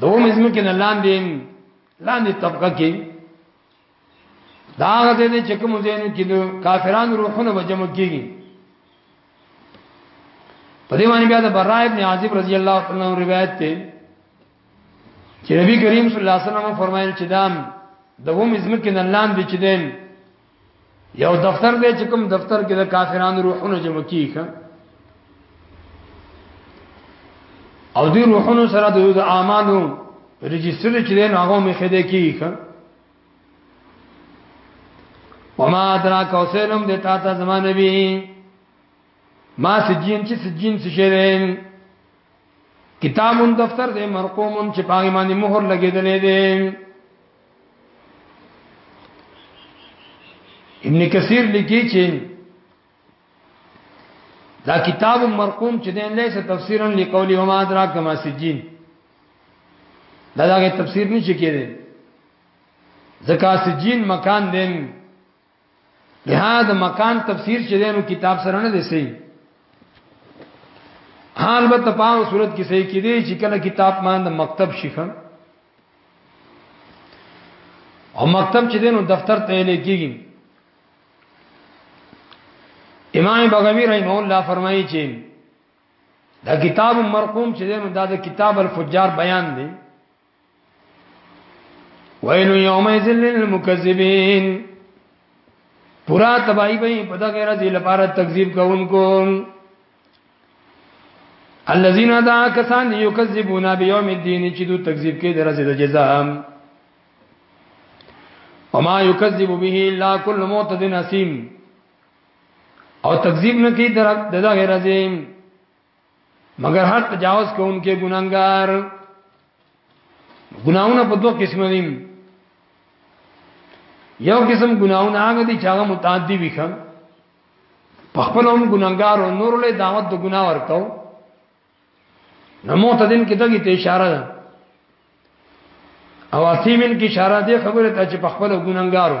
دوم اسم کې نه لاندې لاندې طبقه کې دا غته دې چې کوم زینو کې د کافرانو روحونه وجم کېږي په دې باندې بیا د برا ابن عازب رضی الله تعالی عنہ روایت ته چې نبی کریم صلی الله علیه وسلم فرمایل چې دام دوم اسم کې نه لاندې چې دین یو دفتر دی چې کوم دفتر کې د کافرانو روحونه جمع کیږي او دې روحونو سره د یو د اعمالو رجستر چې دی هغه مې خېده کیږي وما ادرا کوسلم د تا ته زمانه بي ما سجین چې سجین څه شي کتابون دفتر دې مرقومون چې پاګې باندې مهر لګېدلې دي ابن کثیر لیکي چې دا کتاب مرقوم چې دین له تفسیرا لقول و ما ادراک ما سجین دا دغه تفسیر نشي کېدی ځکه سجین مکان دین یا د مکان تفسیر چې دینو کتاب سره نه دی صحیح حال به تپاو صورت کې صحیح کې دی چې کله کتاب مان د مکتب شیخم او مکتب چې دینو دفتر ته لیکيږي امام بغوی رحم الله فرمایي چې دا کتاب مرقوم چې دینو دا د کتاب الفجار بیان دی ویل یومئذ للمکذبین پورا تباہی به په دغه غیر ذی لپاره تکذیب کوونکو الذين دا کسان یکذبون بیوم الدین چې دوی تکذیب کوي درځي د جزاء وما یکذب به الا كل معتد نسیم او تکذیب نه کوي دغه غیر ذی مگر هر تجاوز کوونکې ګناګار ګناونه په دوه قسم دي یو قسم ګناونه هغه دي چې هغه متعدی وي خان په خپل هم ګناګار او نور له دعوت د ګنا ورکاو نو معتدین کې دغه ته اشاره ده او اسیمن کې اشاره ده خبره ته چې په خپل ګناګارو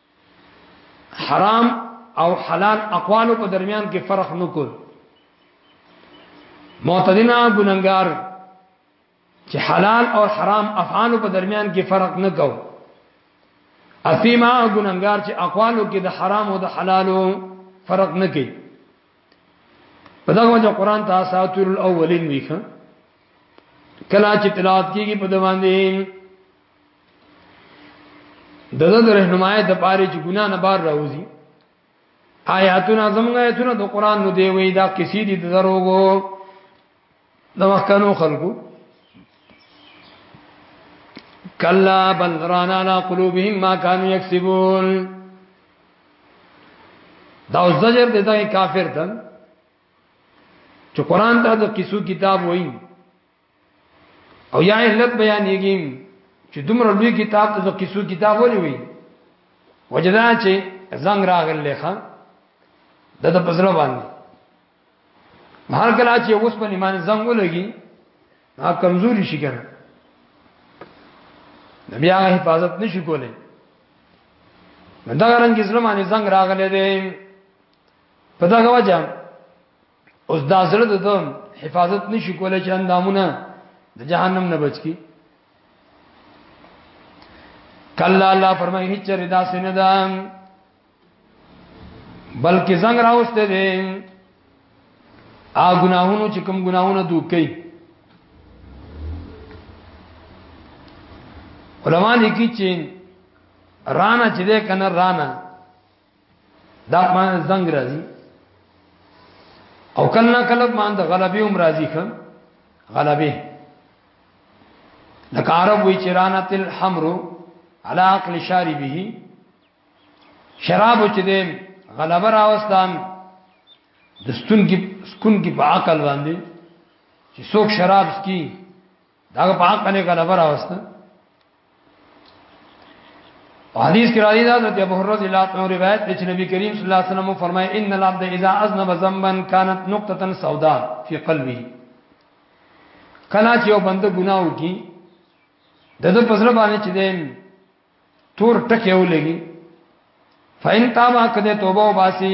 حرام او حلال اقوالو په درمیان کې فرق نکول معتدنا ګننګار چې حلال او حرام افعالو په درمیان کې فرق نه کو اثیما ګننګار چې اقوالو کې د حرام او د حلالو فرق نه کوي په دغه وجه قران ته اساطیر الاولین ویخه کلا چې تلاوت کیږي په دوان دي د زړه د رهنمایي د پاره چې ګنا نه بار راوځي آیاتونه زموږ آیاتونه د قران نو دی وی دا کسی دي د دروغو د وختانو خلقو کلا بل رانا علی قلوبهم ما كانوا یکسبون دا زجر دی دا کافر ته چې قران ته د کیسو کتاب وایي او یا علت بیانېږي چې دومره لوی کتاب ته د قصو کتاب ولې وي وجدا چې زنګ راغلی ښا د د پزړه باندې هر کله چې اوس په ایمان زنګ ولګي نا کمزوري شي کنه نبي هغه حفاظت نشي کولای دا رنګ اسلام باندې زنګ راغلی دی په دا وجه اوس دا زړه د دوم حفاظت نشي کولای چې اندامونه د جهنم نه بچ کی کلا الله فرمایي هیڅ ردا سینه ده بلکې زنګ راوسته دي ا ګناهونو چې کوم ګناهونه دوی کوي علما لیکي چې رانا چې ده کنه رانا دا ما زنګ راځي او کله کله ما د غلبې هم راځي خان غلبې لکه عرب وی چرانت الحمر على عقل شاربه شراب چې دې غلبه راوستان د ستون کې سکون کې په عقل باندې چې څوک شراب سکي دا په حق باندې کله بر اوست حدیث کې راځي دا حضرت ابو هرره رضی الله عنه روایت دی چې نبی کریم صلی الله علیه وسلم فرمایي ان العبد اذا اذنب ذنبا كانت نقطه سوداء في قلبه کله چې یو بنده ګناه وکړي د دې پسره باندې چې دیم تور ټکه ولګي فین تابا کده توبه وباسي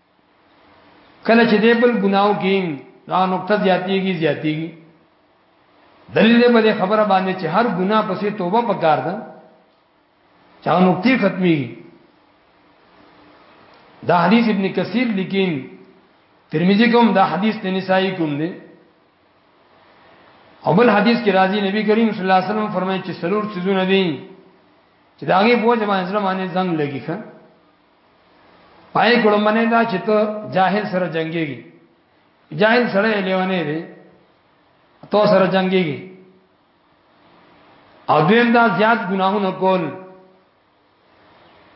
کله چې دې بل ګناو کې دا نقطه زیاتېږي زیاتېږي دلیل به خبره باندې چې هر ګناه پسې توبه پکار ده چا نقطې ختمي دا حدیث ابن کثیر لیکین ترمذی کوم دا حدیث ته نسائی کوم دی او بل حدیث کې راځي نبی کریم صلی الله علیه وسلم فرمایي چې سلور سيزونه دي چې داغه بوج باندې ځمانه زنګ لګي ښه پای کړه منه دا چې ته جاهل سره جنگيږي جاهل سره لیونه دی تو سره جنگيږي او دویم دا زیات ګناهونه کول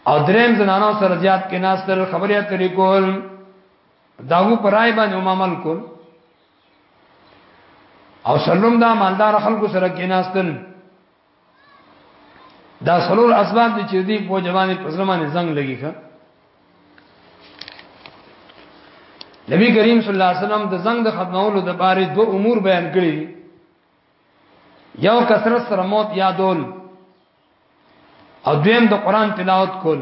او دریم زنانو سره زیات کې ناس تر خبرې اترې کول داغو پرای باندې عمل کول او سلم دا مالدار خلکو سره کې ناس تل دا سلور اسباب دي چې دې په جواني پسلمانه زنګ لګي ښه نبی کریم صلی الله علیه وسلم د زنګ د ختمولو د باره دو امور بیان کړی یو کثرت سره موت یادول او دویم د قران تلاوت کول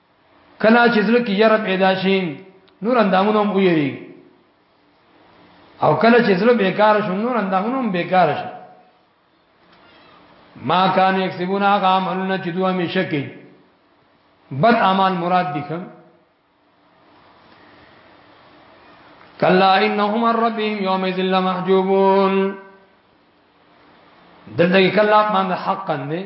کله چې زړه کې یره پیدا شي نور اندامونه هم ویری او کله چې زړه بیکار شو نور اندامونه هم بیکار شي ما کان یکسبون هغه عملونه چې دوه می شکی بد اعمال مراد دي کوم کلا انهم ربهم یوم ذل محجوبون دلته کلا باندې حقا نه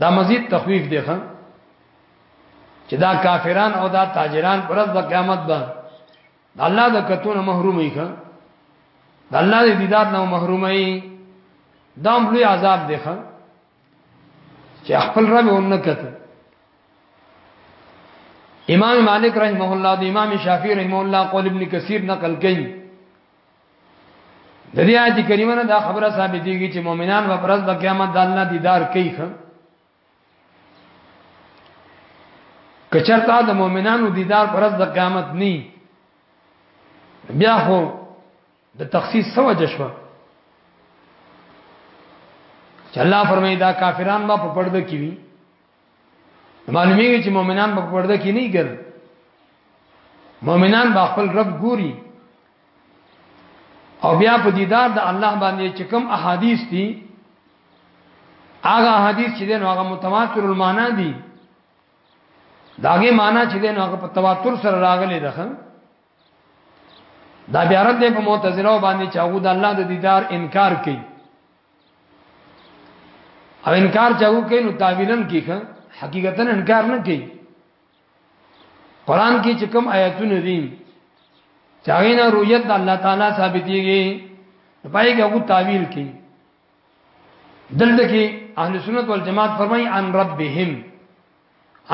دا مزید تخویف دی خان چې دا کافران او دا تاجران پر ورځ د قیامت به د الله د کتون محروم وي خان د الله د دیدار نه محروم وي دا هم لوی عذاب دی خان چې خپل رب ونه کته امام مالک رحمه الله د امام شافعي رحمه الله قول ابن کثیر نقل کړي د دې آیت کریمه نه دا خبره ثابتېږي چې مؤمنان په پرز د قیامت د الله دیدار کوي خو کچرتا د مؤمنانو دیدار پرز د قیامت ني بیا خو د تخصیص سو جشوا چې الله فرمایي دا کافران ما په پرده کې وي معلومیږي چې مؤمنان په پرده کې نه ګر مؤمنان با خپل رب ګوري او بیا په دیدار د الله باندې چې کوم احادیث دي هغه احادیث چې دین هغه متواتر المعنا دي داګه معنا چې دین هغه په تواتر سره راغلي ده دا بیا رد په معتزله باندې چې هغه د الله د دیدار انکار کوي او انکار چاو کوي نو تعویلن کیخه حقیقتا انکار نه کوي قران کې چې کوم آیاتونه دي چاغینا رؤیت الله تعالی ثابتېږي پای کې هغه تعویل کوي دلته کې اهل سنت والجماعت فرمایي ان ربهم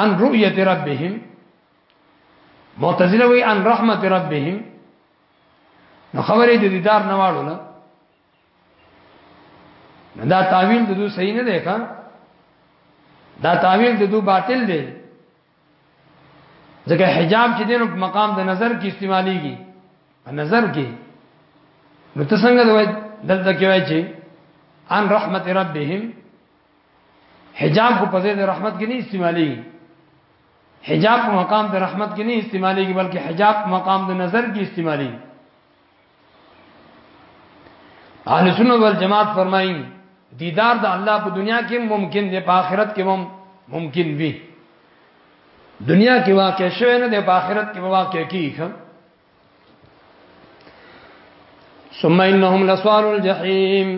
ان رؤیت ربهم معتزله وی ان رحمت ربهم نو خبرې د دیدار نه واړو نه دا تعویل د دوی صحیح نه دی ښا دا تعویل د دوی باطل دی ځکه حجاب چې دینو په مقام د نظر کې استعماليږي په نظر کې نو ته څنګه دوی دلته کې وای چې ان رحمت ربهم حجاب کو په ځای د رحمت کې نه استعمالي حجاب په مقام د رحمت کې نه استعمالي بلکې حجاب په مقام د نظر کې استعمالي اهل سنت والجماعت فرمایي دیدار د الله په دنیا کې ممکن دی په آخرت کې هم ممکن وي دنیا کې واقع شوی نه دی په آخرت کې واقع کیږي ثم انهم لسوال الجحیم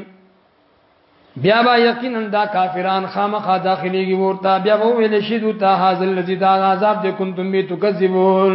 بیا با یقینا دا کافران خامخا داخليږي ورته بیا وو ویل شي دوی ته حاصل لذي دا عذاب دې کنتم به تکذبون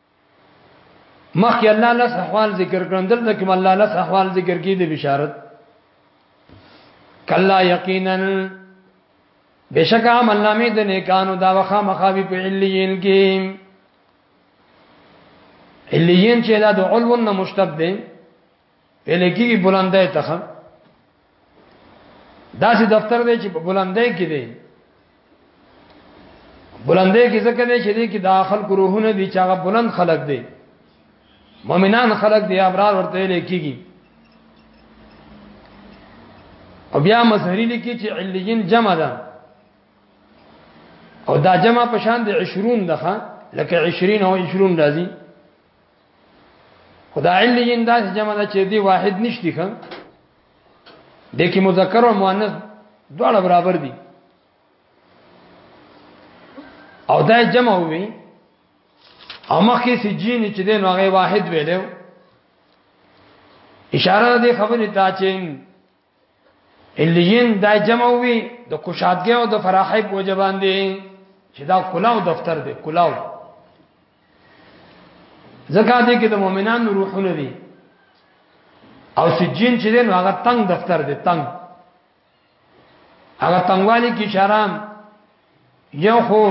مخکې الله لس احوال ذکر کړم دلته کې الله لس احوال ذکر کړي د بشارت کلا یقینا بشک عمل نامې د نیکانو دا وخا مخاوی په علیین کې علیین چې دا د علو نه مشتق دی الکیږي بلندای ته دا چې دفتر دی چې په بلندای کې دی بلندای کې ځکه دی چې دی کې داخل کروهونه دي چې هغه بلند خلق دی مؤمنان خلق دی ابرار ورته الکیږي او بیا مظهری لیکي چې علیین جمع ده او دا جمع په شان د 20 ده لکه 20 او 20 راځي خدا علیین دا جمع ده چې دی واحد نشتی خان د کې مذکر او مؤنث دواړه برابر دي او دا جمع وي او مخکې سي جین چې د نوغه واحد ویلو اشاره دې خبرې ته چې الیین دا جمع وی د کوشادګي او د فراحي په جبان دي چې دا کلاو دفتر دی کلاو زکات دي کې د مؤمنانو روحونه دي او سجین چې دین هغه تنگ دفتر دی تنگ هغه تنگوالی کې شرام یو خو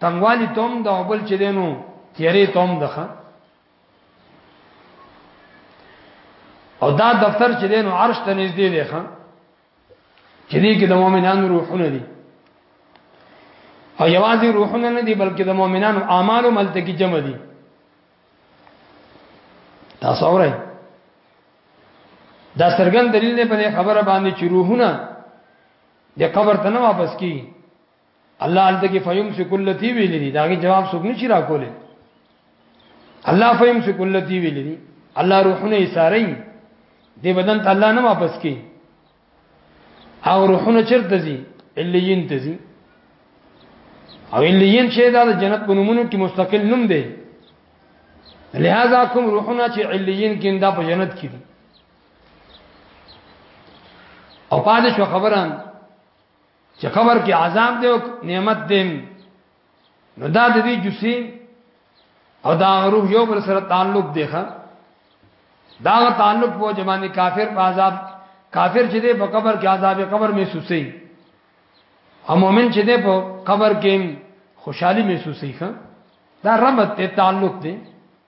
تنگوالی توم د بل چې دینو تیری توم دخه او دا دفتر چې دین عرش ته نږدې دی ښا چې دې کې د مؤمنانو روحونه دي او یوازې روحونه نه دي بلکې د مؤمنانو اعمال هم هلته کې جمع دي تاسو اورئ دا سرګن دلیل نه په خبره باندې چې روحونه د قبر ته نه واپس کی الله انت کې فیم سے کلتی ویل دي داغه جواب څوک نشي راکولې الله فیم سے کلتی ویل دي الله روحونه یې ساري دی بدن ته الله نه واپس کی او روحونه چرته زی الیین ته زی او الیین چې دا د جنت په نومونو کې مستقل نوم دی لہذا کوم روحونه چې الیین کې دا په جنت کې دي او پادش خبران چې قبر کې عذاب دی او نعمت دی نو دا د دې جسې او دا روح یو بل سره تعلق دی ښا دا تعلق په جمانه کافر په عذاب کافر چې دی په قبر کې عذاب قبر محسوسي او مؤمن چې دی په قبر کې خوشحالي محسوسي ښا دا رحمت ته تعلق دی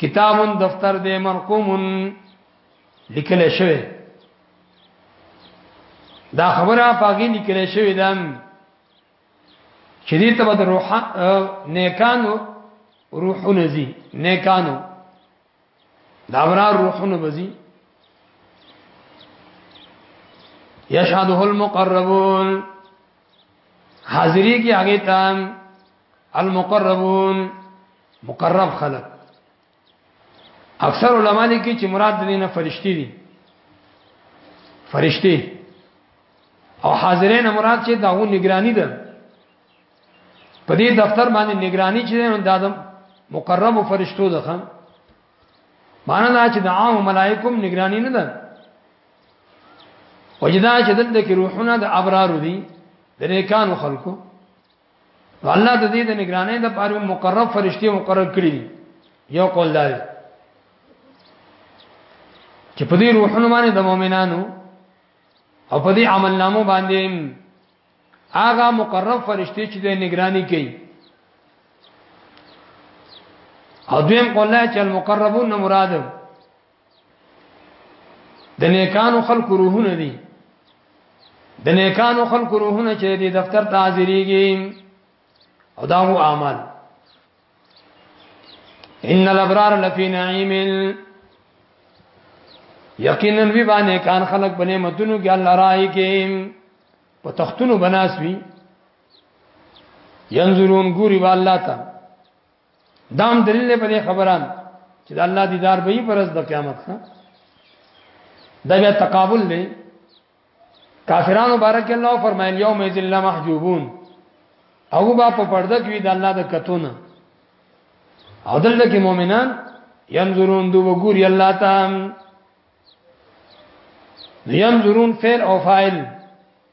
کتاب دفتر دې مرقوم لیکل شوی دا خبره پاګې لیکل شوی دا چې دې ته د روح نیکانو روحونه زی نیکانو دا ورا روحونه بزی یشهده المقربون حاضری کی هغه تام المقربون مقرب خلق اکثر علما لیکي چې مراد دې نه فرشتي دي فرشتي او حاضرین مراد چې داغو نگرانی ده په دې دفتر باندې نگرانی چې نو د آدم مقرب فرشتو ده خان معنی دا چې د عام ملائکم نگرانی نه ده وجدا چې دلته کې روحونه د ابرار دي د نیکانو خلکو الله د دې د نگرانۍ د پاره مقرب فرشتي مقرر کړی دي یو قول دی چې په دې روحونو باندې د مؤمنانو او په دې عمل نامو باندې هغه مقرب فرشتي چې د نگرانی کوي او دویم قول دی چې المقربون مراد د نیکانو خلق روحونه دي د نیکانو خلق روحونه چې د دفتر ته حاضرېږي او دا هو اعمال ان الابرار لفی نعیم یقینا وی باندې کان خلق بنه مدونو کې الله راي کې په تختونو بناسوي ينظرون ګوري والله ته دام دلیل په دې خبران چې د الله دیدار به یې پرز د قیامت ها دا بیا تقابل دی کافرانو بارک الله فرمایل یوم یذل محجوبون او با په پرده کې د الله د کتونه او دلته کې مؤمنان ينظرون دو وګوري الله تعالی ينظرون فعل او فاعل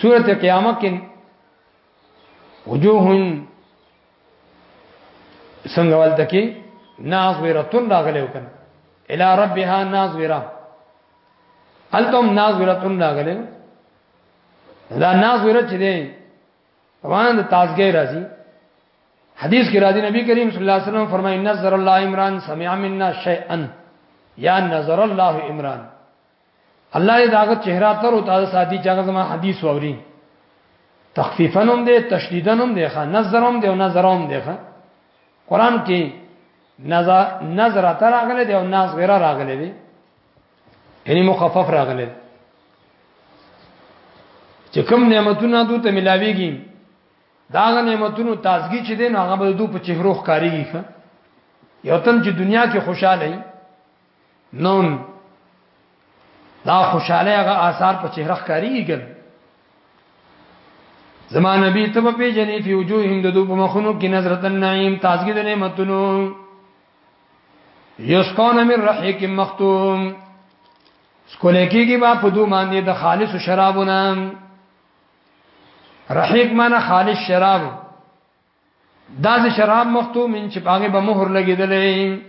سورت قیامه کې وجوه څنګه ولته کې ناظرتون راغلی وکنه الى ربها ناظره التم ناظرتون راغلی دا ناظره چې دی روان د تازګي راځي حدیث کې راځي نبی کریم صلی الله علیه وسلم فرمایي نظر الله عمران سمع منا شیئا یا نظر الله عمران الله دې داغه چهره تر او تازه ساتي چې هغه زما حدیث ووري تخفیفا هم دې تشدیدا هم دې ښه نظر هم دې او نظر هم دې ښه قران کې نظر نظر تر راغله دې او ناز غیر راغله دې یعنی مخفف راغله دې چې کوم نعمتونه دوی ته ملاويږي دا غ نعمتونو تازګي چې دین هغه به دوی په چهرو ښکاریږي یو تن چې دنیا کې خوشاله وي نوم دا خوشاله هغه آثار په چهره ښکاریږي ګل زما نبی ته په پیجنې فی وجوههم د دوه مخونو کې نظرت النعیم تازګی د نعمتونو یسقون من رحیق مختوم سکولې کېږي با په دوه باندې د خالص شرابونه رحیق معنی خالص شراب دا چې شراب مختوم ان چې پاګه به مہر لګیدلې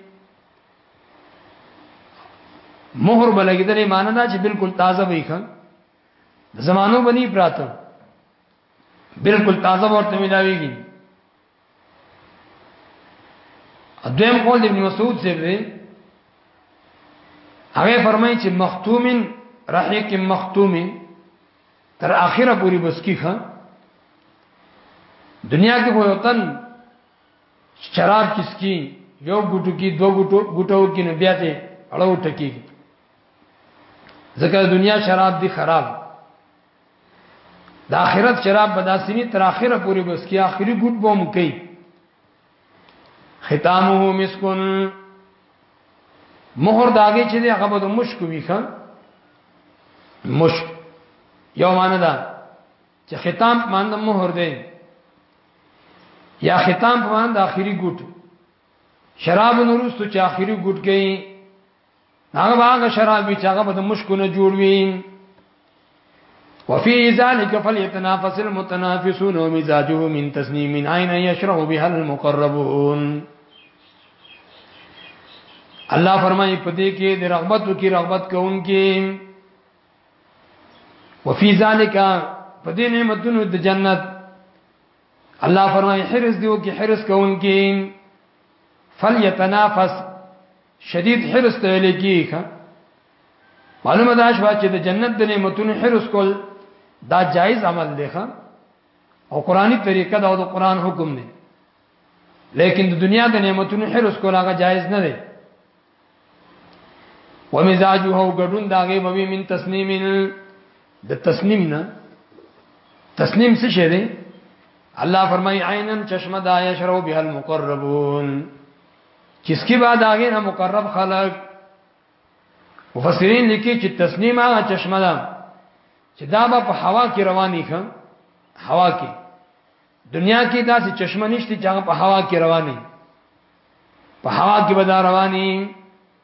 مہر به لګیدلې معنی دا چې بالکل تازه وي خان زمانو بنی پراته بالکل تازه ورته ملاويږي دویم قول ابن مسعود سے دی هغه فرمایي چې مختومن رحیق مختومن تر اخره پوری بس کیخه دنیا کې به وطن شراب کس کی یو ګټو کې دو ګټو ګټو کې نه بیا ته اړو ټکی ځکه دنیا شراب دی خراب د آخرت شراب بداسنی تر آخره پوری بس کی آخری ګټ بوم کوي ختامه مسکن مہر داګه چې دی هغه به مشک وی خان مشک یو معنی دا چې ختام معنی مہر دی یا ختام په معنی د اخیری ګوټ شراب نورستو چې اخیری ګوټ گئی هغه هغه شراب چې هغه به د مشکو نه جوړ وي وفي ذلك فليتنافس المتنافسون ومزاجه من تسنيم من عين يشرب بها المقربون الله فرمایي پدې کې د رغبت کی رغبت کوونکې وفي ذلك پدې نعمتونو د جنت الله فرمایي حرس دیو کې حرس کوونکې فليتنافس شدید حرس ته ویل کیږي معلومه ده شوا چې د جنت د نعمتونو حرس کول دا جایز عمل دی ښا او قرآنی طریقه دا د قرآن حکم دی لیکن د دنیا د نعمتونو حرس کول هغه جایز نه دی ومزاجه او ګډون داغه بوي من تسنیم د تسنیم نه تسنیم څه شه دی الله فرمای عینن چشمه دا یشرو به المقربون کس کی بعد هغه نه مقرب خلق مفسرین لیکي چې تسنیم هغه چشمه ده چې دا په هوا کې رواني ښه هوا کې دنیا کې داسې چشمه نشته چې هغه په هوا کې رواني په هوا کې به دا رواني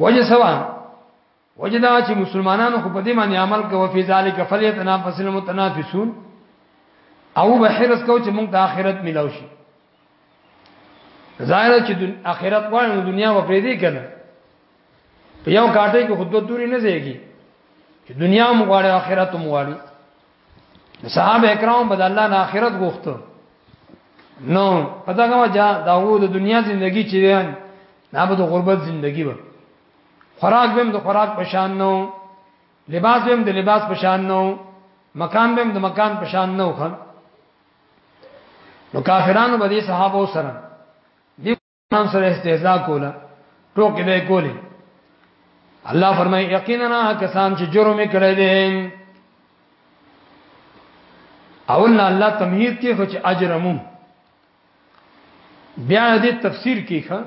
وجه سوا وجه دا چې مسلمانانو خو په دې باندې عمل کوي فی ذلک فلیتنافس المتنافسون او به حرس کو چې موږ د آخرت ملاو شي ظاهر چې د آخرت غواړو دنیا و پرې دی کنه په یو کاټه کې خود دوری نه زیږي چې دنیا مو غواړي آخرت مو غواړي صحابه کرام بد الله نه آخرت غوښته نو پتا کومه جا داوود د دنیا ژوندۍ چې ویان نه به د غربت ژوندۍ و خوراک به د خوراک پشان نو لباس به د لباس پشان نو مکان به د مکان پشان نو خان نو کافرانو به دي صحابه سره قرآن سره استهزاء کوله ټوکې به کولې الله فرمایي یقینا کسان چې جرم کړی دی او نه الله تمهید کې خو چې اجرمو بیا دې تفسیر کې ښه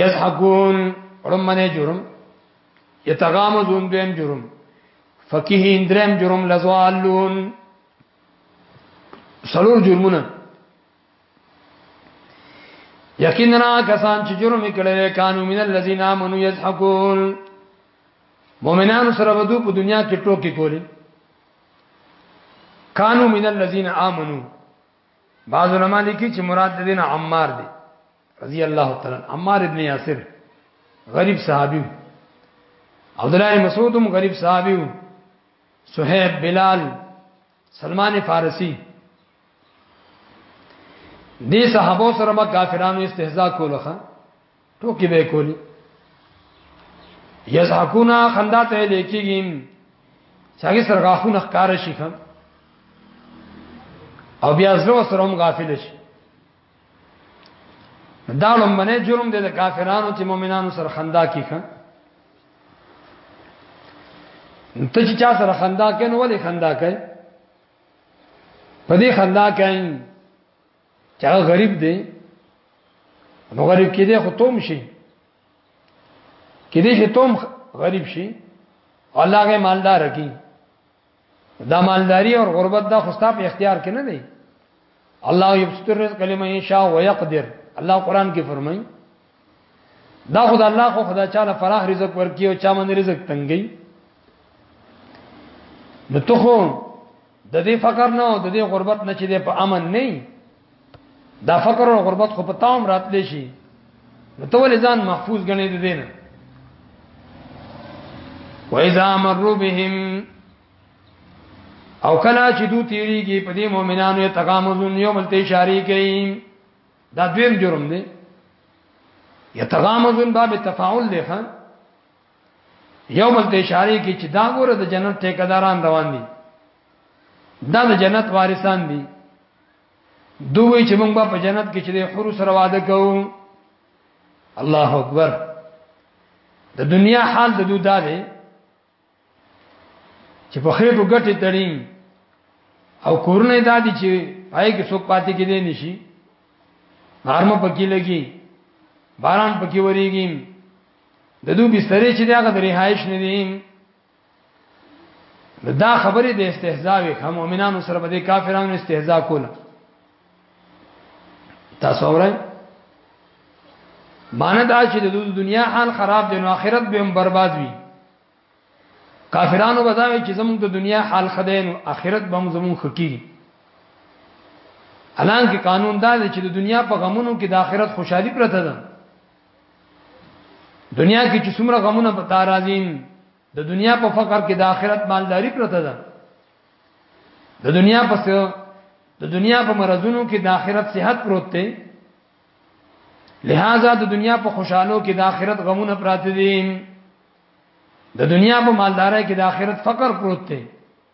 یضحکون رمنه جرم یتغامزون بهم جرم فقیه اندرم جرم لزوالون سلور جرمونه یقینا کسان چې جرم کړي کانو من الذين امنوا يضحكون مؤمنانو سره ودو په دنیا کې ټوکی کولی کانو من الذين امنوا بعض علماء لیکي چې مراد دین عمار دی رضی الله تعالی عمار ابن یاسر غریب صحابي عبد الله مسعود غریب صحابي صہیب بلال سلمان فارسی دې صحابه سره ما کافرانو استهزاء کولخه ټوکی به کولی یزحکونا خندا ته لیکيږي څنګه سره غاخونه ښکار شي خان او بیا زړه سره هم غافل شي دا لمنه جرم دی د کافرانو چې مؤمنانو سره خندا کوي ښه ته چې چا سره خندا کوي نو ولې خندا کوي په دې خندا کوي چې هغه غریب دی نو غریب کې دی خو توم شي کې دی چې توم غریب شي الله غي مالدار کی دا مالداری او غربت دا خوستا په اختیار کې نه دی الله یبسط الرزق لمن یشاء ويقدر الله قران کې فرمایي دا خدای الله خو خدای چاله فراخ رزق ورکی او چا من رزق تنګي نو ته خو د دې فقر نه او د دې غربت نه چې په امن نه دا فقر او غربت خو په تام راتلی شي نو ته ولې ځان محفوظ غنې دې دینه وَإِذَا مَرُّوا بِهِمْ او کله چې دوی تیریږي په دې مؤمنانو یې تغامزون یو بل ته اشاره کوي دا دویم جرم دی یتغامزون باب تفاعل دی ښا یو بل ته اشاره کوي چې دا ګوره د جنت ټیکداران روان دي دا د جنت وارثان دي دوی چې موږ په جنت کې چې د حور سره وعده کوو الله اکبر د دنیا حال د دوی دا دی چې په خېټو ګټه تړي او کورنه دا دي چې پای کې څوک پاتې کې دي نشي نارمه پکې لګي باران پکې وريږي د دوی بسترې چې دغه د رهایش نه دي دا خبره د استهزاء وي هم مؤمنانو سره به د کافرانو استهزاء کوله تاسو اورئ معنی دا چې د دنیا حال خراب دی نو آخرت به هم برباد وي کافرانو بداوي چې زموږ د دنیا حال خدای نو آخرت به هم زموږ خکی الان کې قانون دا دی چې د دنیا په غمونو کې د آخرت خوشحالي پرته ده دنیا کې چې څومره غمونه په تار راځي د دنیا په فقر کې د آخرت مالداری پرته ده د دنیا په د دنیا په مرزونو کې د آخرت صحت پروت دی لہذا د دنیا په خوشحالو کې د آخرت غمونه پراته دي د دنیا په مالدارۍ کې د آخرت فقر پروت دی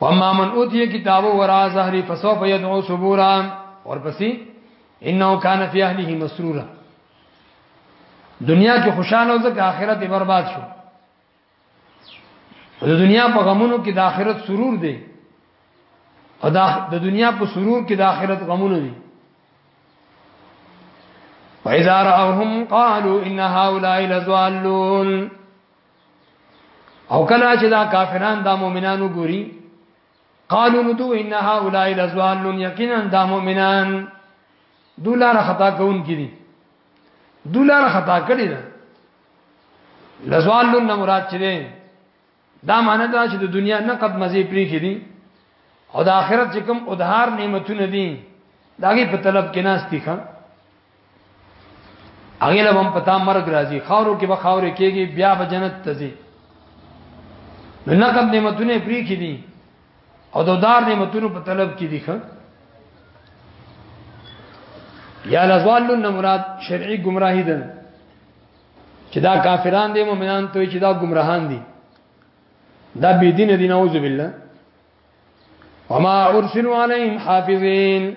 واما من اوتی کتابه ورا زهری فسوف يدعو صبورا اور پسی انه کان فی اهله مسرورا دنیا کې خوشاله او ځکه آخرت برباد شو د دنیا په غمونو کې د آخرت سرور دی او د دنیا په سرور کې د آخرت غمونه دي وَإِذَا رَأَوْهُمْ قَالُوا إِنَّ هَؤُلَاءِ لَضَالُّونَ او کله چې دا کافران دا مؤمنانو ګوري قالو نو دوی ان هؤلاء لزوالون یقینا دا مؤمنان دولار خطا کون کړي دولار خطا کړي دا لزوالون نه مراد چره دا معنی دا چې د دنیا نه قد مزي پری کړي او د آخرت چې کوم ادهار نعمتونه دي داګه په طلب کې ناشتي خان هغه له هم پتا مرګ راځي خاورو کې به خاورې کېږي بیا به جنت ته ځي نو نقد نعمتونه پری کې دي او د دار نعمتونو په طلب کې دي ښه یا لزوالن مراد شرعي گمراهي ده چې دا کافران دي مؤمنان ته چې دا گمراهان دي دا بی دین دي نعوذ بالله وما ارسلوا عليهم حافظين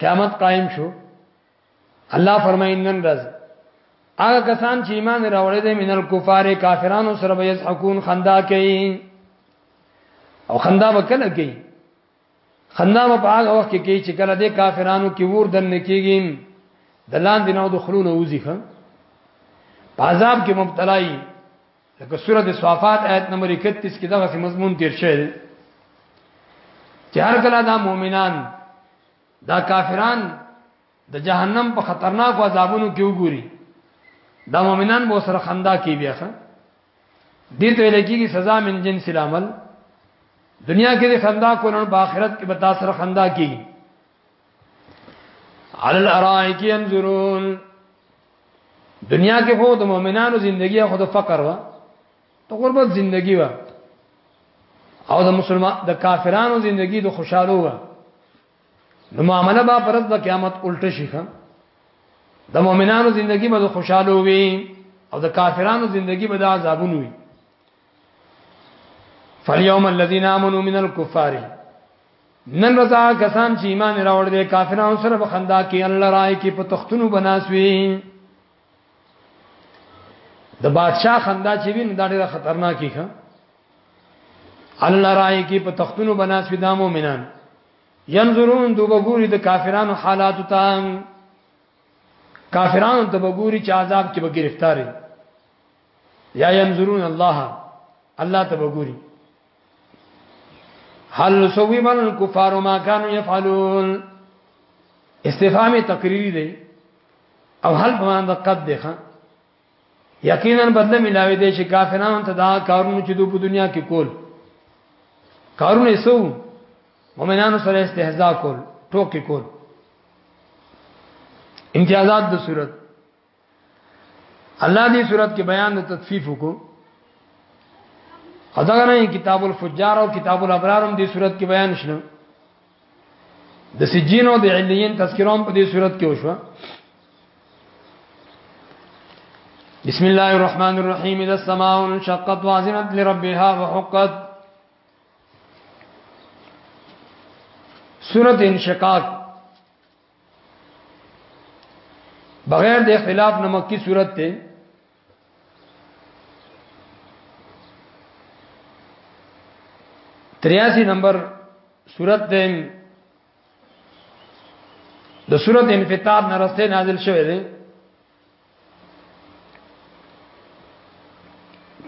قیامت قائم شو الله فرمایي نن راز هغه کسان چې ایمان راوړل دي مینل کفار کافرانو سره به یضحکون خندا کوي او خندا وکړه کوي خندا په هغه وخت کې کوي چې کله د کافرانو کې ور دن کېږي د لاندې نو د خلونو وځي ښه عذاب کې مبتلا یي لکه سورۃ صافات آیت نمبر 31 کې دغه مضمون تیر شوی دی چې هر کله دا مؤمنان دا کافران د جهنم په خطرناکو عذابونو کې وګوري دا مؤمنان به سره خندا کوي بیا ښه دې ته لکېږي سزا من جنس العمل دنیا کې د خندا کولو په آخرت کې به تاسو سره خندا کوي علی الارائک ينظرون دنیا کې خو د مؤمنانو ژوندۍ خو د فقر و د غربت ژوندۍ و او د مسلمان د کافرانو ژوندۍ د خوشاله و نو معاملې به پرد د قیامت الټه شي خان د مؤمنانو ژوندۍ به د خوشاله وي او د کافرانو ژوندۍ به د عذابونو وي فاليوم الذين امنوا من الكفار نن رضا کسان چې ایمان راوړ دي کافرانو سره بخندا کې الله راي کې په تختونو بناسوي د بادشاہ خندا چې وین دا ډیره خطرناکه ښه الله راي کې په تختونو بناسوي د مؤمنان ينظرون دوب ګوري د کافرانو حالات ته کافرانو ته ګوري چې عذاب کې به گرفتاري یا ينظرون الله الله ته وګوري هل سوي من الكفار ما كانوا يفعلون استفهام تقریری دی او هل په معنی قد دی ښا یقینا بدله ملاوي دي چې کافرانو ته دا کارونه چې دوی په دنیا کې کول کارونه سو مؤمنانو سره استهزاء کول ټوکی کول امتیازات د صورت الله دې صورت کې بیان د تطفیف وکړو ادا نه کتاب الفجار او کتاب الابرار هم دې صورت کې بیان شنو د سجین او د علیین تذکرام په دې صورت کې وشو بسم الله الرحمن الرحیم اذا السماء انشقت وازنت لربها وحقت سورۃ انشقاق بغیر د اختلاف نمک کی صورت ته تریاسی نمبر صورت ته د صورت انفطار نرسته نازل شوه دی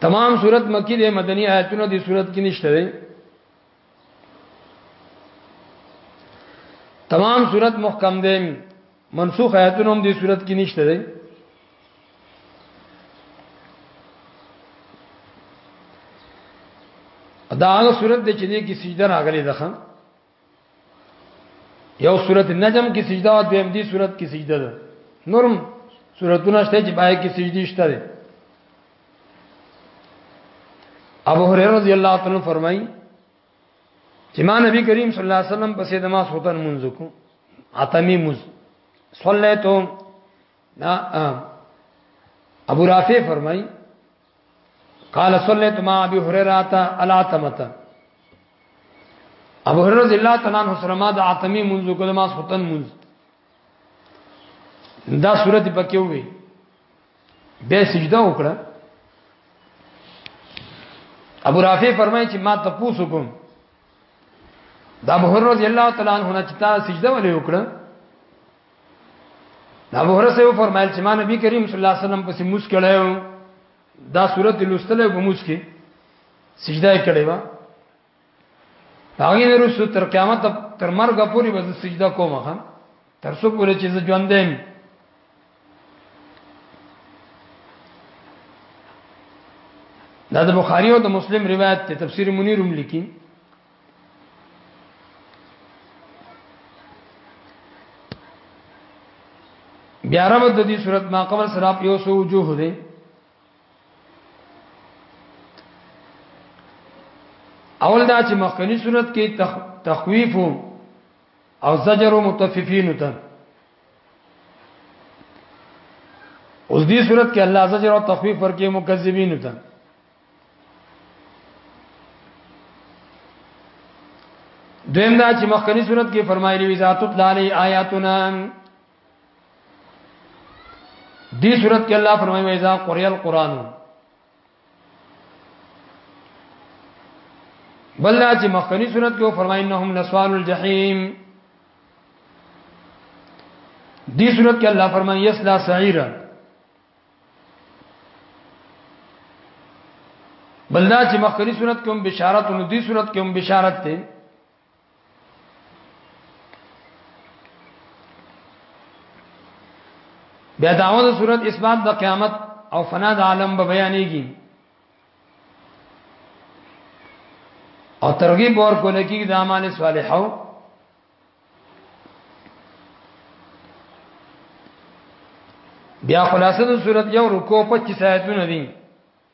تمام صورت مکی دی مدنی آیتونه دی صورت کې نشته دی تمام صورت محکم دی منسوخ آیاتونه هم دې صورت کې نشته دی دا هغه صورت دی چې دې کې سجده راغلي ده خان یو صورت نجم کې سجده او دویم دې صورت کې سجده ده نورم صورتونه شته چې باید کې سجدي شته ابو هريره رضی الله تعالی عنہ فرمایي چې ما نبی کریم صلی الله علیه وسلم پسې د ما سوتن منځ کو اتمی مز صلیتو نا ابو رافع فرمایي قال صلیت ما ابي هريره تا الا تمت ابو هريره رضی الله تعالی عنہ سره ما د اتمی منځ کو د ما سوتن منځ دا صورت پکې وې به سجده وکړه ابو رافع فرمایي چې ما تاسو کوم دا ابو هرره رضی الله تعالی عنہ چې تا سجده ولې وکړه دا ابو هرره سره فرمایل چې ما نبی کریم صلی الله علیه وسلم پسې موس کړو دا صورت لوستله په موس کې سجده کړې و هغه نه رسو تر قیامت تر مرګ پورې به سجده کوم خان تر څو پورې چې ژوند یم دا د بخاری او د مسلم روایت ته تفسیر منیر هم لیکي بیا رب د دې صورت ما قبل سره په یو سو وجوه دی اول دا چې مخکنی صورت کې تخویف او زجر متففین ته اوس دې صورت کې الله زجر او تخویف ورکې مکذبین ته دویم دا چې مخکنی صورت کې فرمایلی وی ذاتت لالی آیاتنا دی صورت کې الله فرمایي وایذا قرئ القرآن بل دا چې مخکنی صورت کې فرمایي انهم لسوال الجحیم دی صورت کې الله فرمایي یسلا سعیرا بل دا چې مخکنی صورت کې هم بشارت نو دی صورت کې هم بشارت ته بیا داوود صورت اثبات د قیامت او فنا د عالم به بیانېږي او ترغیب ورکول کیږي د اعمال صالحو بیا خلاصه د صورت یو رکو 25 آیتونه دي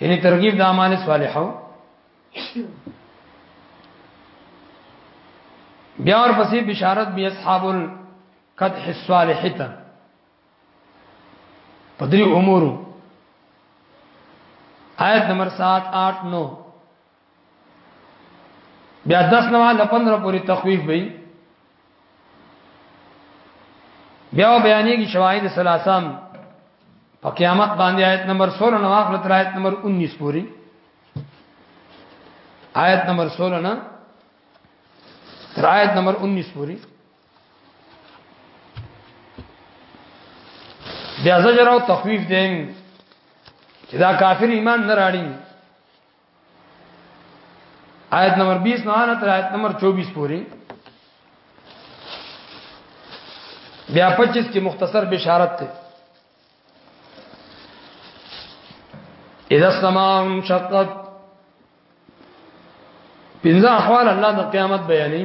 یعنی ترغیب د اعمال صالحو بیا ور پسې بشارت بیا اصحاب القدح الصالحه په دې امورو آیت نمبر 7 8 9 بیا 10 نه له 15 پورې تخویف وي بیا بیانې کې شواهد ثلاثم په قیامت باندې آیت نمبر 16 نو اخر تر آیت نمبر 19 پورې آیت نمبر 16 نه تر آیت نمبر 19 پورې بیا زجر او تخویف دین چې دا کافر ایمان نه راړي آیت نمبر 20 نه نه تر آیت نمبر 24 پورې بیا 25 کې مختصر بشارت ده اذا السماء انشقت پنځه احوال الله د قیامت بیانې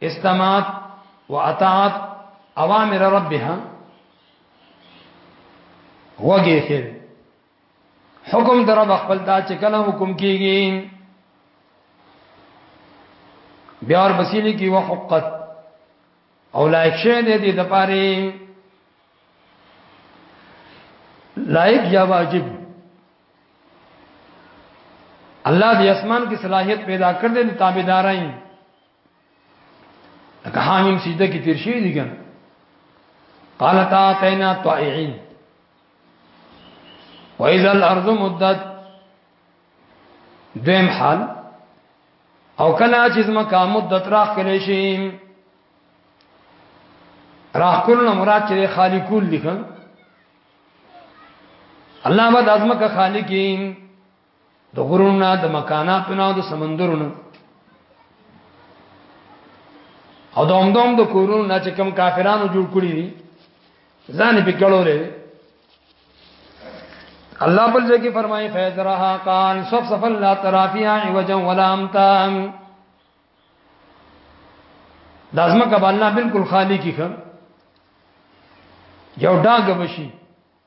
استمات و اطاعت اوامر ربها وګي خیر حکم در رب خپل دا چې کله حکم کیږي بیا ور بسیلی کی وحقت او لایک شه دې دې د پاره لایک یا واجب الله دې اسمان کی صلاحیت پیدا کړ دې تابعدارای لکه حامیم سیده کې تیر شوی دي ګان قال تا تینا طائعين واذا الارض مدت دویم حال او کله چې زما کا مدت راخ کړي شي راخ کول نو مراد چې خالی کول لیکن الله بعد ازمکه خالقین د غرونو نه د مکاناتو نه د سمندرونو نه او د همدوم د کورونو نه چې کوم کافرانو جوړ کړی دي ځان په کلو لري الله بل ځکه فرمایي فیذرها قال صف صف لا ترافیا عوجا ولا امتا دازمه کبه الله بالکل خالی کی خم یو ډاګ بشي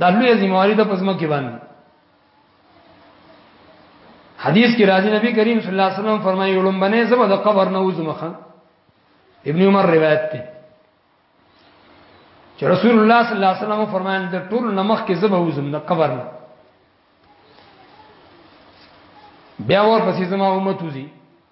دا لوی ذمہواری د پزما کې باندې حدیث کې راځي نبی کریم صلی الله علیه وسلم فرمایي علم بنه زبر د قبر نه وزمخه ابن عمر روایت ده چې رسول الله صلی الله علیه وسلم فرمایل د ټول نمخ کې زبر وزم د قبر نه بیا ور پسې زما امت وزي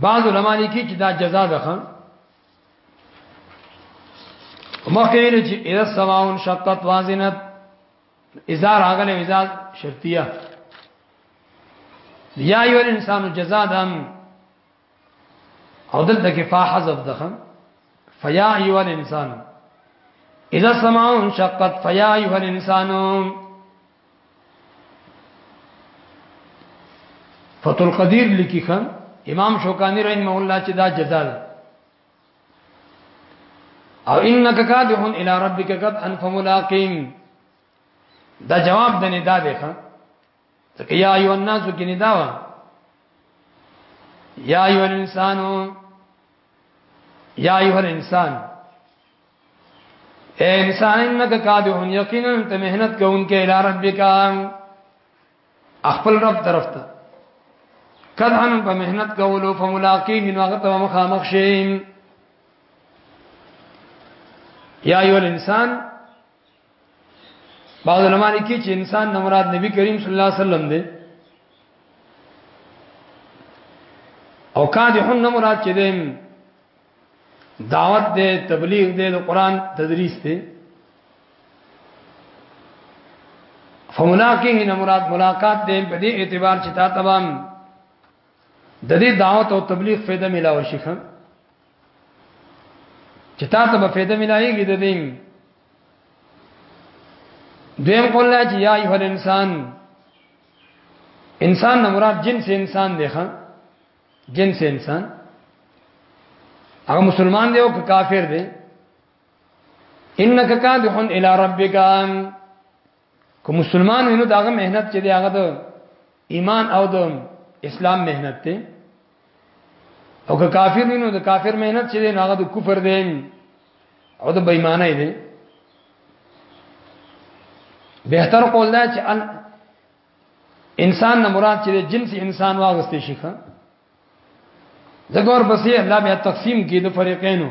بعض علما لیکي چې دا جزاء ده خان مخکې چې اذا سماون شقت وازنت اذا راغله اذا شرطیه یا ایو الانسان جزاء دم او دلته کې فا حذف ده خان فیا ایو الانسان اذا سماون شقت فیا ایو الانسان فتح القدیر لیکي خان امام شوکانی رحمه الله چې دا جزاء ده او انک کادح الی ربک قد ان فملاقین دا جواب د ندا دی ښا ځکه یا ایو الناس کې ندا وا یا ایو الانسانو یا ایه الانسان اے انسان انک قادح یقینا ته مهنت کوونکې الی ربک خپل رب طرف ته کدهن په مهنت کولو فملاقی من وقت مخامخ شي یا ایه الانسان بعض علماء لیکي چې انسان نه مراد نبی کریم صلی الله علیه وسلم دی او کادح نه مراد چې دی دعوت دی تبلیغ دی د قران تدریس دی فملاقه نه مراد ملاقات دی په دې اعتبار چې تا تمام د دې دعوت او تبلیغ فائدہ ملاوي شي خان چې تا ته به فائدہ ملایږي د دې دیم قول لا چې یا ایه الانسان انسان نه مراد جنس انسان دی ښا جنس انسان هغه مسلمان دی او کافر دی انک کادحن الی ربک که مسلمان وینو داغه مهنت چې دی هغه د ایمان او د اسلام مهنت دی او که کافر وینو د کافر مهنت چې دی هغه د کفر دی او د بېمانه دی بهتر قول دا چې انسان نه مراد چې جنس انسان واغستې شي ښه ځکه ورپسې الله بیا تقسیم کې د فریقینو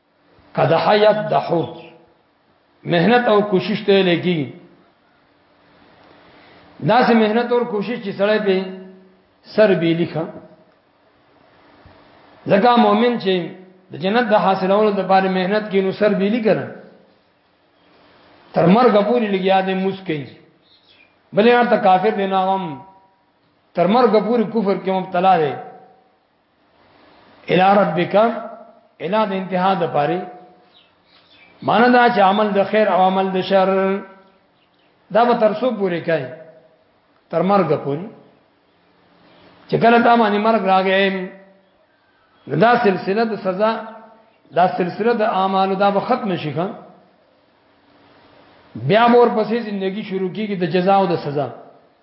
قد حیات دحو مهنت او کوشش ته لګي دا سه مهنت او کوشش چې سړی به سر به لیکه ځکه مؤمن چې د جنت د حاصلولو لپاره مهنت کوي نو سر به لیکه تر مرګ پورې لګیا دې مسکې بلې ارته کافر دی ناغم تر مرګ پورې کفر کې مبتلا دی الى ربک الى د انتها د پاره معنی دا چې عمل د خیر او عمل د شر دا به تر څو پورې کوي تر مرګ پورې چې کله دا باندې مرګ راغی دا سلسله د سزا دا سلسله د اعمالو دا به ختم شي خان بیا مور پسې زندگی شروع کیږي د جزا او د سزا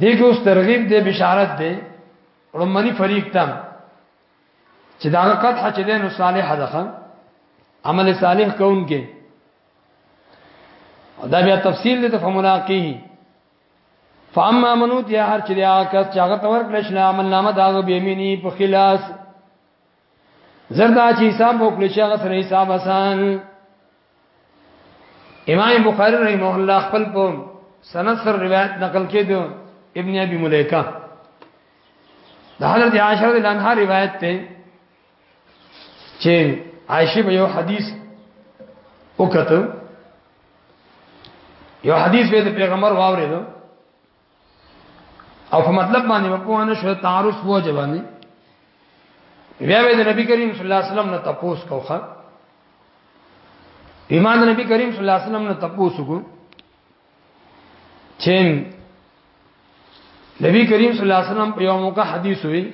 دغه اوس ترغیب دی بشارت دی رومنی فریق تم چې دا قطع چې دین صالح ده عمل صالح کوونکې دا بیا تفصیل دی ته فملاقیه فاما منوت یا هر چې هغه کس چې هغه تور کړش نه عمل نامه دا به یمینی په خلاص زردا چې حساب وکړي چې هغه سره حساب آسان امام بخاری رحمه الله خپل په سند سره روایت نقل کړي ابن ابي مليكه د حضرت عائشه رضی الله عنها روایت ته چې عائشه به یو حدیث وکړ یو حدیث به د پیغمبر واورېدو او په مطلب باندې په پوهانه شو تعارف وو جوانی بیا به د نبی کریم صلی الله علیه وسلم نه تپوس کوخه ایمان د نبی کریم صلی الله علیه وسلم نه تپوس کو چې نبی کریم صلی الله علیه وسلم په یو موقع حدیث وی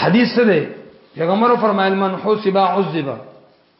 حدیث څه دی پیغمبر فرمایل من حسبا عذبا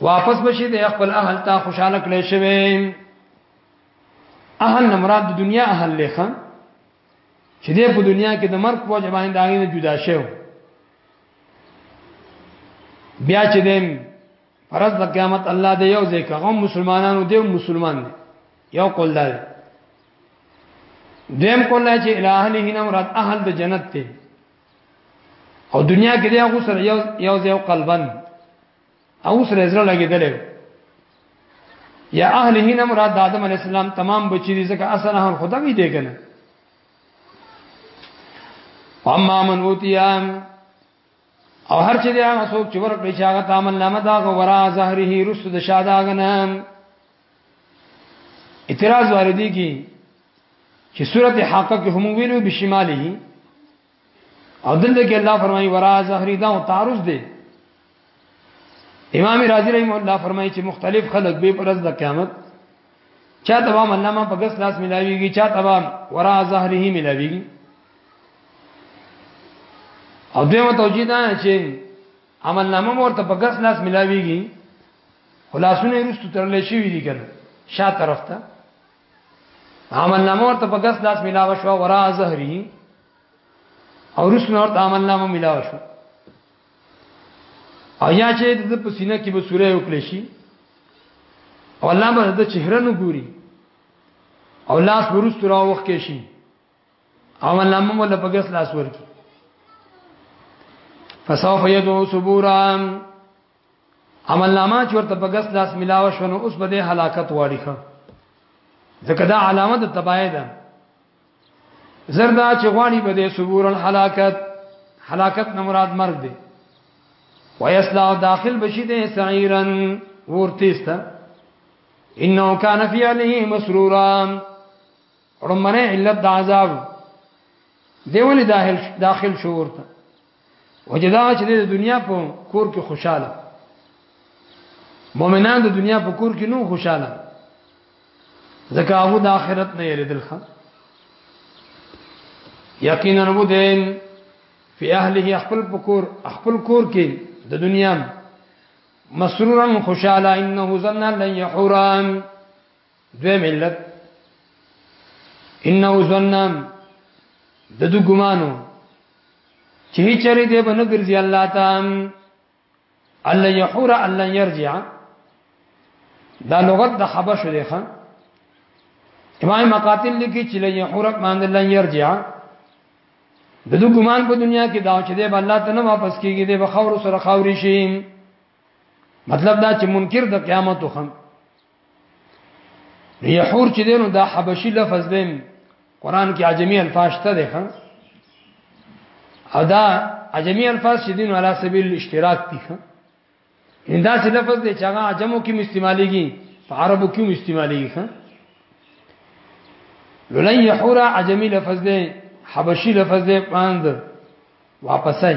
واپس بشي د خپل اهل ته خوشاله کړي شوی اهل نه مراد د دنیا اهل لخه چې د په دنیا کې د مرګ په وجه باندې داغې نه جدا شو بیا چې دیم فرض د قیامت الله دې یو ځای کوم مسلمانانو دې مسلمان دې یو قول دی دیم قول چې الہه نه مراد اهل د جنت ته او دنیا کې دی هغه سره یو یو ځای قلبن او سره زړه لګیدل یا اهل هینه مراد آدم علی السلام تمام بچی دي ځکه اصل هر خدا وی دی کنه اما من اوتیان او هر چې دی هغه څوک چې ورکړي چې هغه تامل نامه دا غو ورا زهره رسو د شاداغنه اعتراض واردی کی چې سورت حاقه کې هم ویلو بشماله او دلته کې الله فرمایي ورا زهری دا تعرض دی امام رازی رحم الله فرمایي چې مختلف خلق به پرز د قیامت چا تمام الله ما په غس لاس ملاويږي چا تمام ورا زهره ملاويږي او دیمه توجیه ده چې عمل نامه ورته په غس لاس ملاويږي خلاصونه رستو ترلې شي دي کنه شا طرف ته عمل نامه ورته په ګس لاس ملاو شو ورا زهري او رسول ورته عمل نامه ملاو شو او یا چې د په سینه کې به سوره وکړي شي او الله به د چهره نو ګوري او لاس ورستو را وخت کې شي عمل نامه ولا په ګس لاس ورکی فسوف يدعو صبورا عمل نامه چې ورته په غس لاس ملاو شو نو اوس به د هلاکت واړي ښه ځکه دا علامه د تباہی ده زردا چې غواړي به د صبور الهلاکت هلاکت نه مراد مرګ دی ويسلا داخل بشي د سعيرا ورتيستا انه كان في عليه مسرورا رمنه علت د عذاب دیونه داخل داخل شو ورته وجدا چې د دنیا په کور کې خوشاله مؤمنان د دنیا په کور کې نو خوشاله ځکه هغه د آخرت نه یریدل ښه یقینا وو دین فی اهله خپل پکور خپل کور کې د دنیا مسرورا خوشاله انه ظن لن يحوران دویم علت انه ظن د دو ګمانو چې چرې دې بنه ګرځي الله تعالی الله يحور الله يرجع دا لغت د حبش دی خان امام مقاتل لیکي چې لن يحور باندې لن يرجع د دو ګمان په دنیا کې دا چې دې الله ته نه واپس کیږي دې بخور سره خاوري شي مطلب دا چې منکر د قیامت خم یحور چې دینو دا حبشي لفظ دی قران کې عجمی الفاظ ته دی خان ادا عجمی الفاظ چې دینو علی سبیل اشتراک دي خان اندا چې لفظ دی چې هغه عجمو کې استعمالېږي په عربو کې استعمالېږي خان لن یحور عجمی لفظ دی حبشي لفظ دی پاند واپسای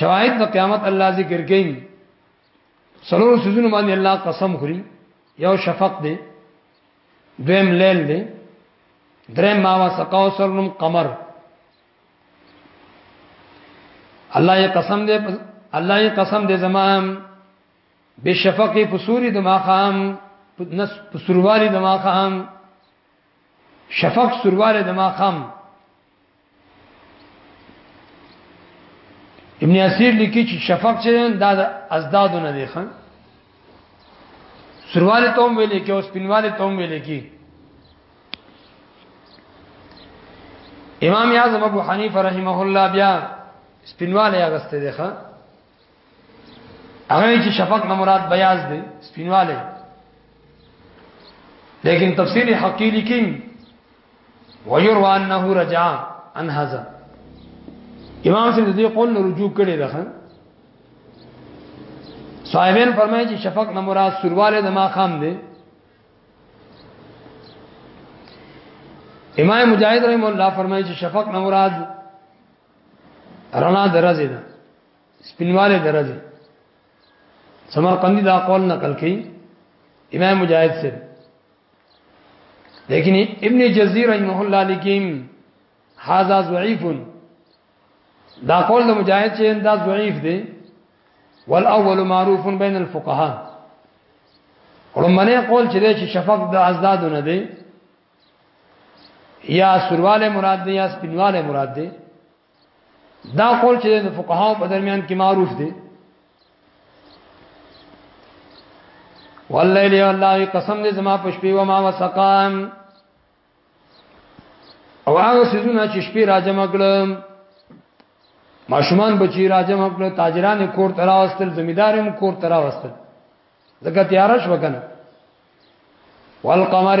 شواهد د قیامت الله ذکر کین سلور سيزونه باندې الله قسم خوري یو شفق دی دویم لیل دی درم ما وسقاو سرنم قمر الله یې قسم دې الله یې قسم دې زمام بشفق پسوري د ماخام نس پسروالي د ماخام شفق سرواله د ما خام ابن اسیر لیکي چې شفق چې دا ازدادونه دي خان سرواله ته ویل کې او سپینواله ته ویل کې امام اعظم ابو حنیفه رحمه الله بیا سپینواله یې غسته دي خان هغه چې شفق نه مراد بیاض دی سپینواله لیکن تفسیر حقی لیکن ويروى انه رجع عن هذا امام سید دې قول نه رجوع کړي ده صاحبین فرمایي چې شفق نه مراد سرواله د ما خام دی امام مجاهد رحم الله فرمایي چې شفق نه مراد رڼا درځي ده سپینواله درځي سمرقندی دا قول نقل کړي امام مجاهد سے لیکن ابن جزیر رحمه الله لیکیم هاذا ضعیف دا قول د مجاهد چې دا ضعیف دی والاول معروف بین الفقهاء ورمنه قول چې چې شفق د ازداد نه دی یا سرواله مراد دی یا سپینواله مراد دی دا قول چې د فقهاو په درمیان کې معروف دی واللیل والله قسم دې زما په شپې و ما وسقام او هغه سيزونه چې شپې راجم کړم ماشومان بچی راجم کړل تاجران کور ترا واستل زمیدارم کور ترا واستل زکه تیارش وکنه والقمر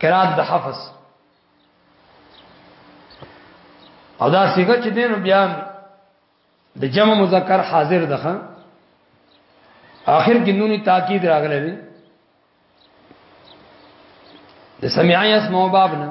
قرات د حفظ او دا صيغه چې دینو بیا د جمع مذکر حاضر ده اخر کې نونی تاکید راغلی دی د سمعای اسمو باب نه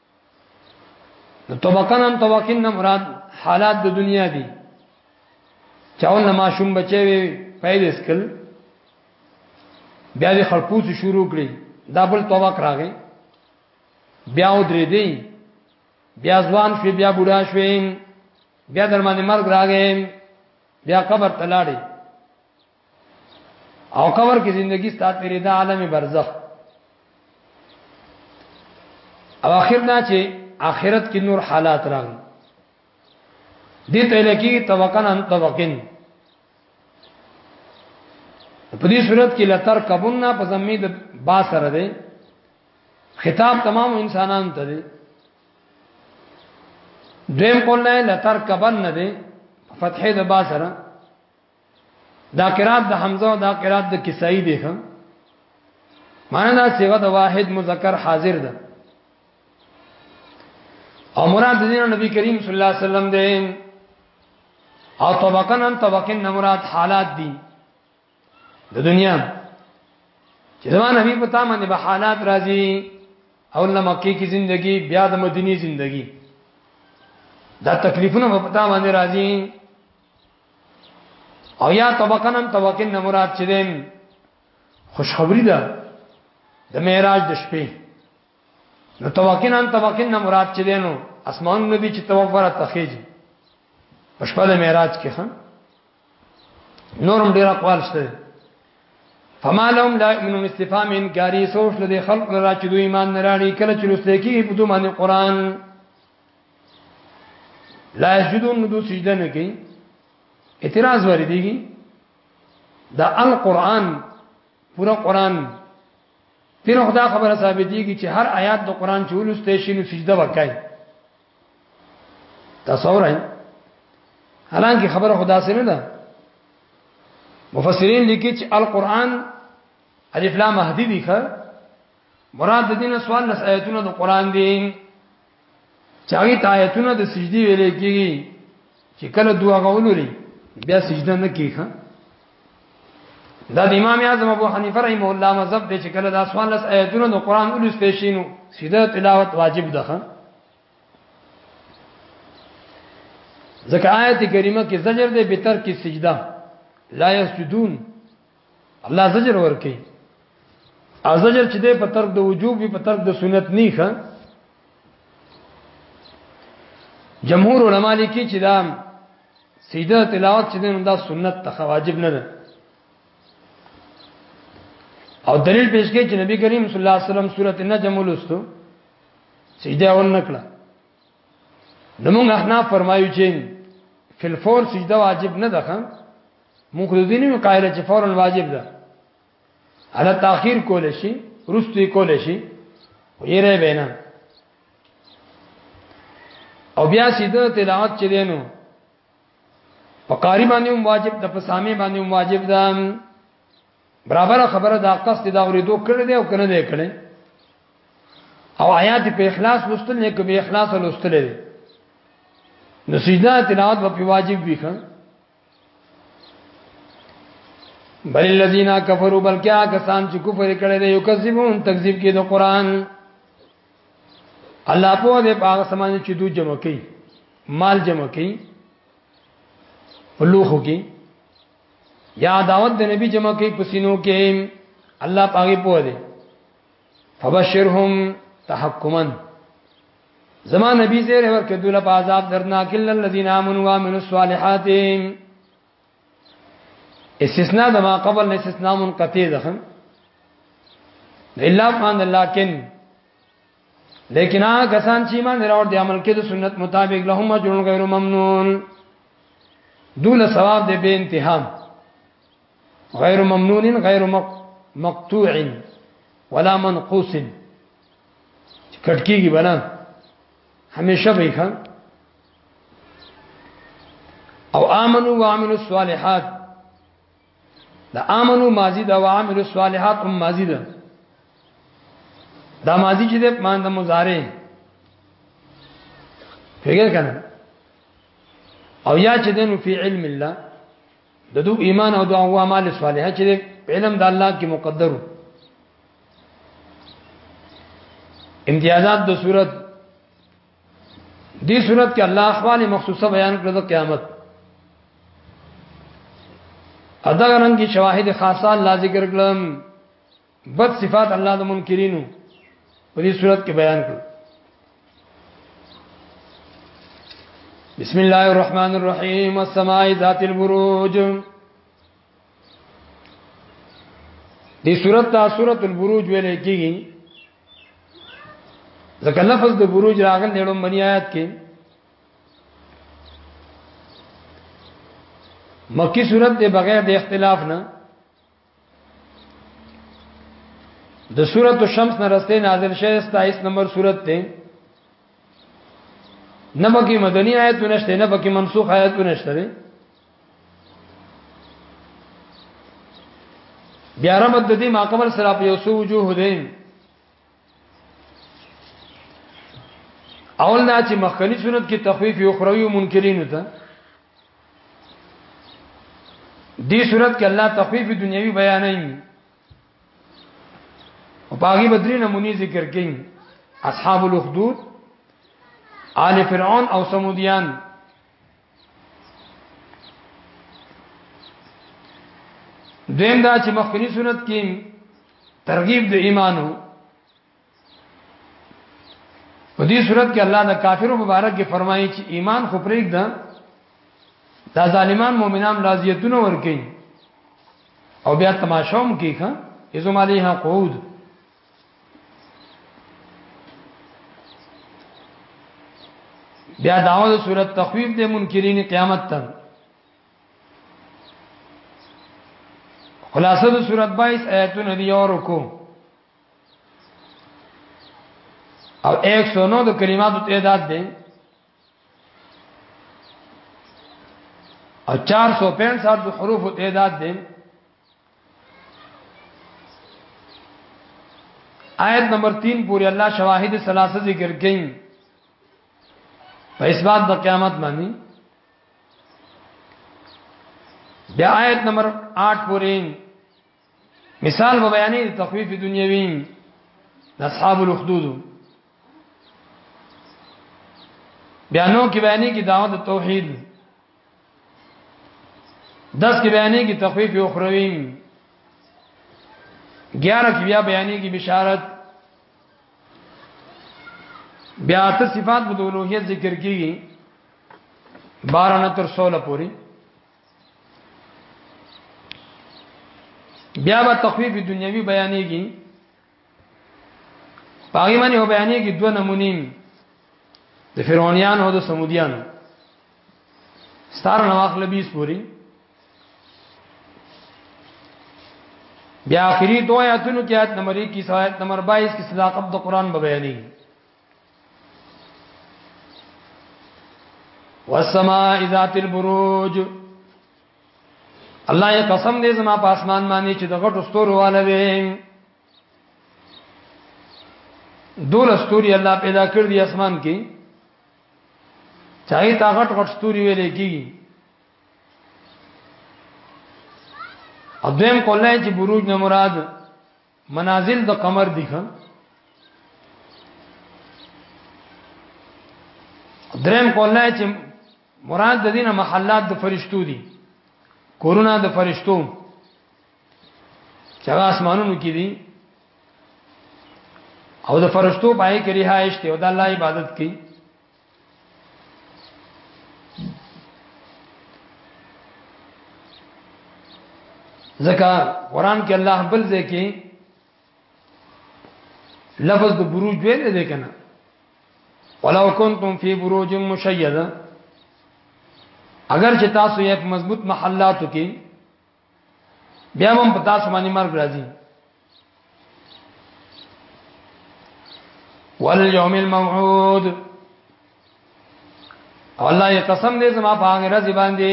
نو طبقن هم طبقین نه مراد حالات د دنیا دي چاول نه ماشوم بچي وي پیدا اسکل بیا د خلپوس شروع کړي دا بل طبق راغی بیا ودرې دی بیا ځوان شوی بیا بوډا شوی بیا درمانه مرګ راغی بیا قبر تلاړي او قبر کې زندگی ستا تیرې د عالم برزخ او اخر نه چې اخرت کې نور حالات راغلي دې ته لکه توکن ان توکن په دې صورت کې لتر کبنا په زمید با سره دی خطاب تمام انسانان ته دی دویم قول نه لتر کبن نه دی فتحې د با سره دا قرات د حمزه دا قرات د کسائی دی هم معنی دا صيغه د واحد مذکر حاضر ده او مراد دین نبی کریم صلی الله علیه وسلم دی او طبقن ان طبقن مراد حالات دي د دنیا چې زمان نبی په تامه نه به حالات راځي او نه مکه کی زندگی بیا د مدینی زندگی دا تکلیفونه په پتا باندې راځي او یا طبقن هم طبقن نه مراد چې دیم خوشخبری ده د معراج د شپې نو طبقن هم طبقن نه مراد چې دینو اسمان نبی چې توفره تخیج په شپه د معراج کې خان نورم ډیر اقوال شته فما لهم لا يؤمنون استفهام انکاری سوچ لدی خلق را چې دوی ایمان نه راړي کله چې لسته کې په دوه باندې قران لا یسجدون دو سجده نه کوي اعتراض ور دیږي دا القرآن پورا قرآن تیر خدا خبره ثابت دیږي چې هر آیات د قرآن چې ولسته شي نو سجده وکړي تصور ہے حالانکه خبره خدا سره نه ده مفسرین لیکي چې القرآن الف لام مهدی دی ښه مراد د دین سوال لس آیتونه د قرآن دی چاغي آیتونه د سجدي ویلې کیږي چې کله دعا غولوري بیا سجده نه کیخه دا د امام اعظم ابو حنیفه رحم الله مذهب دی چې کله دا سوال لس آیتونه د قران اولس پېښینو سیده تلاوت واجب ده ځکه آیت کریمه کې زجر دی به تر کې سجده لا یسجدون الله زجر ورکي ازجر چې ده په ترک د وجوب وي په ترک د سنت نه ښه جمهور علما لیکي چې دا سیده تلاوت چې ده دا سنت ته واجب نه ده او دلیل پیش کوي چې نبی کریم صلی الله علیه وسلم سورته نجم ولستو سجده ون نکړه نو موږ احناف فرمایو چې فل فور سجده واجب نه ده موږ د دې نه قائل چې فورا واجب ده انا تاخير کول شي رستوي کول شي ویره بینا او بیا سیده تلاوت چې دینو په قاری باندې هم واجب ده په سامي باندې هم واجب ده برابر خبره دا قصد دا ورېدو کړی دی او کنه دی کړی او آیات په اخلاص لوستل نه کوي اخلاص لوستل دی نو سیده تلاوت په واجب وی خان بل الذين كفروا بلکې هغه کسان چې کفر کړي دي یکذبون تکذیب کوي د قران الله په دې باغ سمان چې دوی جمع کوي مال جمع کوي ولوخو کې یا دعوت د نبی جمع کوي پسینو کې الله پاګې په دې فبشرهم تحکمن زما نبی زیر ور کې دوله په عذاب درناک الا الذين امنوا وعملوا الصالحات استثناء د ما قبل نه استثناء منقطع ده الا فان لكن لیکن هغه کسان چې ایمان راوړ دي عمل کې د سنت مطابق لهم اجر غیر ممنون دون ثواب دې به انتهام غیر ممنون غیر مقطوع ولا منقوص چې کټ کیږي بنا همیشه به ښه او امنو وعملو الصالحات دا امنو ماضی دا وعملو الصالحات هم ماضی ده دا ماضی چې د مان د مضارع فکر کنه او یا چې دنو فی علم الله د دو ایمان او دعا او اعمال صالحه چې علم د الله کې مقدرو امتیازات د صورت دې صورت کې الله احوال مخصوصه بیان کړل د قیامت ادا رنګ کی شواهد خاصه الله ذکر کړم بد صفات الله د منکرینو په دې صورت کې بیان کړل بسم الله الرحمن الرحیم والسماء ذات البروج دې صورت ته صورت البروج ویل کېږي ځکه لفظ د بروج راغل نیړو منی آیات کې مکی صورت دې بغیر د اختلاف نه د سورۃ الشمس نه رسته نازل شوه 27 نمبر سورۃ ته نه مکی مدنی آیتونه شته نه پکې منسوخ آیتونه شته بیا ربط د دې ما قبل سره په یو څو وجوه دی اول نه چې مخکنی صورت کې تخویف یو خروی منکرین ته دې صورت کې الله تخویف دنیوي بیان نه او باغی بدری نمونی ذکر کین اصحاب الاخدود آل فرعون او سمودیان دیم دا چې مخکنی صورت کې ترغیب د ایمانو په دې صورت کې الله د کافرو مبارک کې فرمایي چې ایمان خو پرېګ ده دا ظالمان مؤمنان راضیتونه ور کوي او بیا تماشوم کوي ښا ازم علیها قعود بیا داوود صورت تخویف د منکرین قیامت ته خلاصه د صورت 22 آیتونه دی او رکو او 109 د کلماتو تعداد دی او 465 د حروف تعداد دی آیت نمبر 3 پوری الله شواهد ثلاثه ذکر کین په اسباد د قیامت باندې بیا آیت نمبر 8 پوری مثال به بیانې تخفیف دنیوی د اصحاب الخدود بیانو کې بیانې کې دعوت توحید داس کې بیانې کې تخفیف او خروی 11 کې بیا بیانې کې بشارت بیا ته صفات د اولوہیت ذکر کیږي 12 نه تر 16 پورې بیا به تخفیف دنیوي بیانېږي باغی باندې هو بیانې کې دوه نمونیم د فرعونیان او د سمودیان ستار نواخ لبیس پوری بیا اخری دو آیاتونو کې آیت نمبر 21 آیت نمبر 22 کې صداقت د قران په بیانې والسماء ذات البروج الله یې قسم دې زما په اسمان باندې چې د غټو ستورو والا وي دول ستوري الله پیدا کړ دي اسمان کې چاہے تا غټ غټ ستوري ویلې کی اذن کوله چې بروج نه مراد منازل د قمر دي خان درم کوله چې مراد د دینه محلات د فرشتو دي کورونه د فرشتو چې هغه اسمانونو کې دي او د فرشتو پای کې رهایش ته او د الله عبادت کوي ځکه قران کې الله بل ځای کې لفظ د بروج ویل دی کنه ولو کنتم فی بروج مشیده اگر چې تاسو یې په مضبوط محلاتو کې بیا هم په تاسو باندې مرګ راځي والیوم الموعود الله یې قسم دې زما په هغه ورځ باندې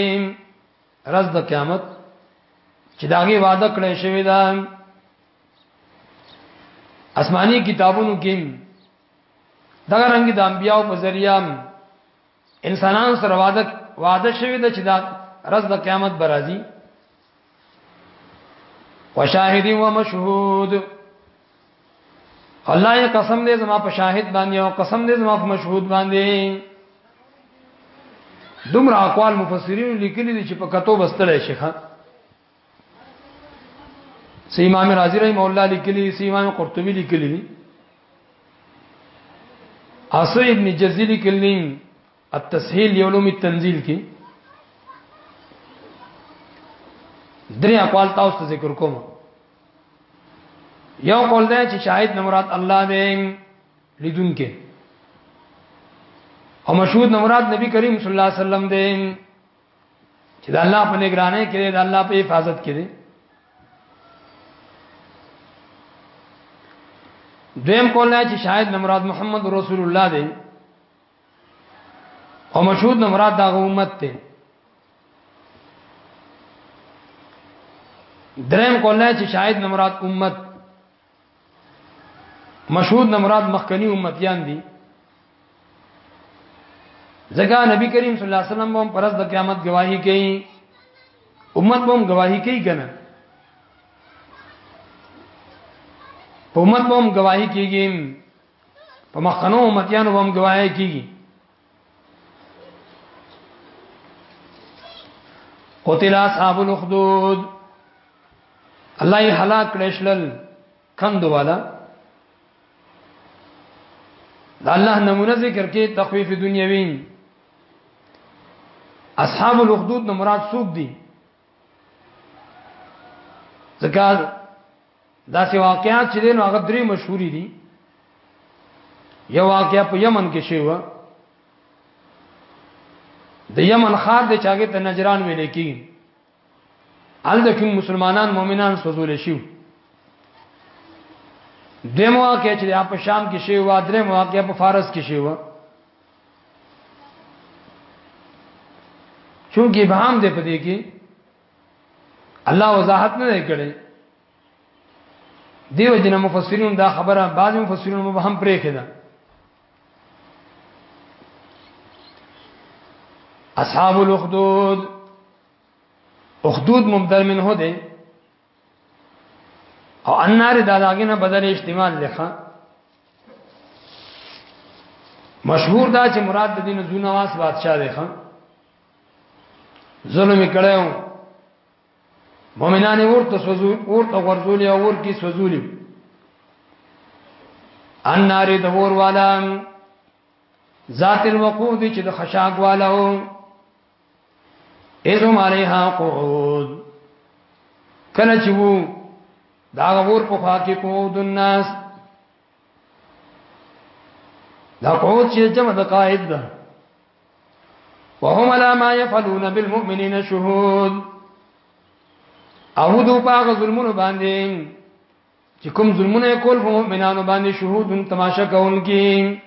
رز د قیامت چې داغه وعده کړې شوی دا آسماني کتابونو کې دا رنګ د انبیاو په ذریعہ انسانان سره وعده وعده شوی دا چې دا رز د قیامت برازي وشاهد ومشهود الله یې قسم دې زما په شاهد باندې او قسم دې زما په مشهود باندې دومره اقوال مفسرین لیکلي دي چې په کتو بستلې شيخه سی امام رازی رحم الله لیکلی سی امام قرطبی لیکلی دي اصل ابن جزی لیکلی التسهیل یولوم التنزیل کې درې اقوال تاسو ذکر کوم یو قول دی چې شاهد نه مراد الله دی لیدون کې او مشهود نه مراد نبی کریم صلی الله علیه وسلم دی چې د الله په نگرانۍ کې دی د الله په حفاظت کې دی دویم قول دی چې شاهد نه مراد محمد رسول الله دی او مشهود نه مراد دا امت ته درم کولای چې شاهد نه مراد امت مشهود نه مراد مخکنی امتیان دي ځکه نبی کریم صلی الله علیه وسلم هم پرز د قیامت گواہی کوي امت هم گواہی کوي کنه امت هم گواہی کوي په مخکنو امتیانو هم گواهی کیږي قتل اصحاب الاخدود الله یې هلاک کړل شل کند والا د الله نمونه ذکر کې تخفیف دنیوی اصحاب الاخدود نه مراد څوک دي ځکه دا سی واقعات چې دین هغه درې مشهور دي یو واقعیا په یمن کې شوی و د یمن خار د چاګه ته نجران ویل کی ال د کوم مسلمانان مؤمنان سوزول شي د مواقع چې په شام کې شوی و درې مواقع په فارس کې شوی و چونکی ابهام دی په دې کې الله وضاحت نه کړي دیو جن مفسرین دا خبره بعض مفسرین مبهم پرې کړه اصحاب الاخدود اخدود مبدل منه ده او النار دا داګه نه بدل استعمال لخوا مشهور دا چې مراد د دین زونه واس بادشاہ دی خان ظلم کړو مؤمنان ورته سوزو ورته ورزولې او ورکی سوزولې ان نار دور والا ذات الوقود چې د خشاک والا و اذم علیها قعود کله چې وو دا ور په خوا کې قعود الناس دا قعود چې جمع د قائد ده وهم لا ما يفعلون بالمؤمنين شهود او دو باغ ظلمونو باندې چې کوم ظلمونه کول په مؤمنانو باندې شهود تماشا کوونکي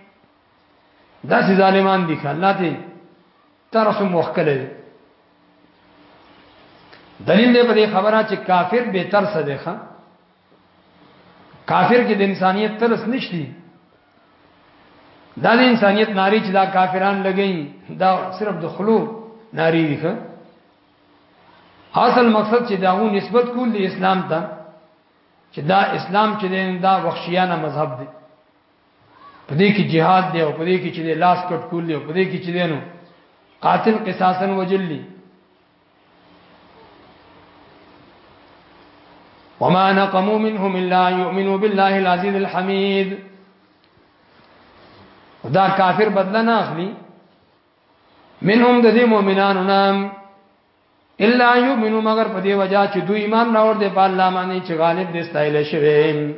دا سي ظالمان دي الله ته ترس موخکله دلیل دې په خبره چې کافر به ترس دی ښا کافر کې د انسانيت ترس نشتی دا د انسانيت ناری چې دا کافران لګی دا صرف د خلو ناری دی ښه اصل مقصد چې داغو نسبت کول د اسلام ته چې دا اسلام چې دا وحشیانه مذهب دی په دې کې jihad دی او په دې کې چې لاس کټ کول دی او په دې کې چې نو قاتل قصاصن وجلی وما نقموا منهم الا يؤمنوا بالله العزيز الحميد دا کافر بدل نه اخلي منهم د دې مؤمنانو نام الا يؤمنوا مگر په دې وجہ چې دوی ایمان راوړ دې په الله باندې چې غالب دې استایل شوی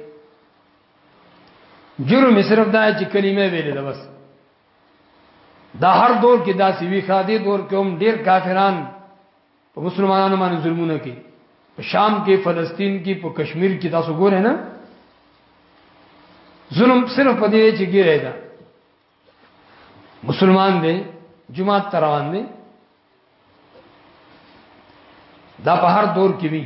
جرم صرف دا چې کلمه ویلې ده بس دا هر دور کې داسې وی خاده دور کې هم ډیر کافران په مسلمانانو باندې ظلمونه کوي په شام کې فلسطین کې په کشمیر کې تاسو ګورئ نه ظلم صرف په دې چې ګیره ده مسلمان دی جمعه تروان دی دا په هر دور کې وی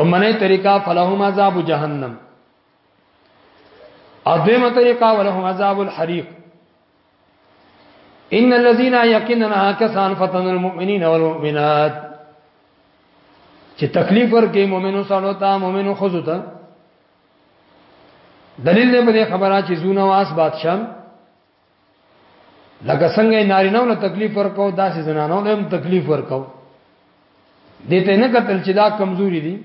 رمنه طریقہ فلهم عذاب جهنم اذمه طریقہ ولهم عذاب الحریق ان الذين يقيننا كسان فتن المؤمنين والمؤمنات چې تکلیف ورکې مؤمنو سره تا مؤمنو خزو ته دلیل دې په خبره چې زونه واس بادشاہ لکه څنګه نارینه له تکلیف ورکو داسې زنانو له هم تکلیف ورکو دې ته نه قتل چې دا کمزوري دي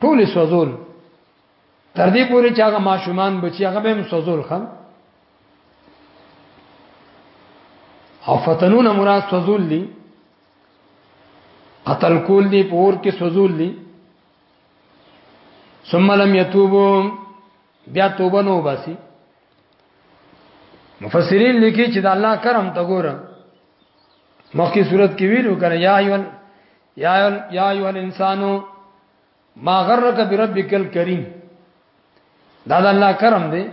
ټول سوزول تر دې پورې چې هغه ماشومان بچي هغه به هم سوزول خان او فتنون مراد سوزول دي قتل کول دي پور کې سوزول دي ثم لم يتوبوا بیا توبه نو باسي مفسرین لیکي چې د الله کرم ته ګوره مخکې صورت کې ویلو کنه یا ایون یا یا ایو الانسانو ما غرک بربک الکریم دا د الله کرم دی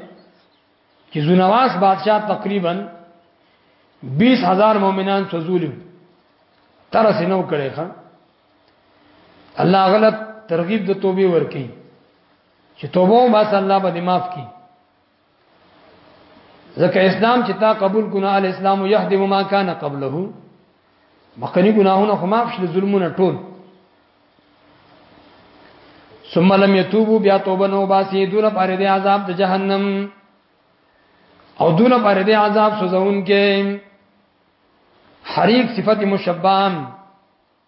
چې زونواس بادشاہ تقریبا 20000 مؤمنان سوزولیو تر سينو کړي ښا الله غلط ترغیب د توبې ورکي چې توبه وباسه الله به دې معاف کړي ځکه اسلام چې تا قبول کونه ال اسلام يهدم ما كان قبله مخکنی ګناهونه خو معاف شل ظلمونه ټول ثم لم يتوبوا بیا توبه نو باسي دون پر دې عذاب د جهنم او دون پر دې عذاب سوزون کې حریق صفت مشبان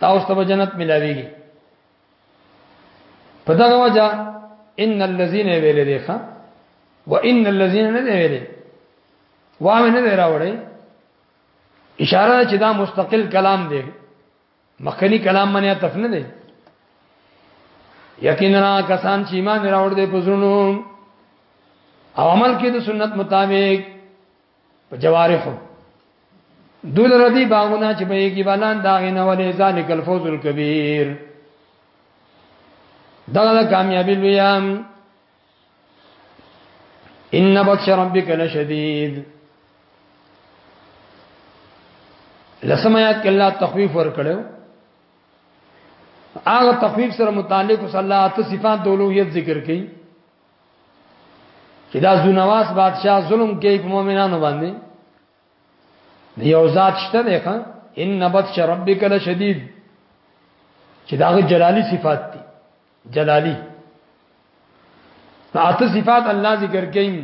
تاسو ته جنت ملاويږي په دا وجه ان الذين ویل دي ښا وان الذين نه ویل واه نه دی راوړی اشاره چې دا مستقل کلام دی مخکنی کلام باندې تف نه دی یقینا کسان چې ایمان راوړ دي په زړونو او عمل کې د سنت مطابق په جوارحو دول ردی باغونه چې به کې بلان داغه نه ولې ذالک الفوز الكبير دغه کامیابی لویام ان بطش ربک لشدید لسمات کې الله تخفیف ور کړو هغه تخفیف سره متعلق صلی الله علیه صفات د اولوہیت ذکر کړي چې دا زونواس بادشاہ ظلم کوي په مؤمنانو باندې یو ذات شته دی ښا ان نبت ربک لشدید چې دا جلالی صفات دي جلالی اته صفات الله ذکر کین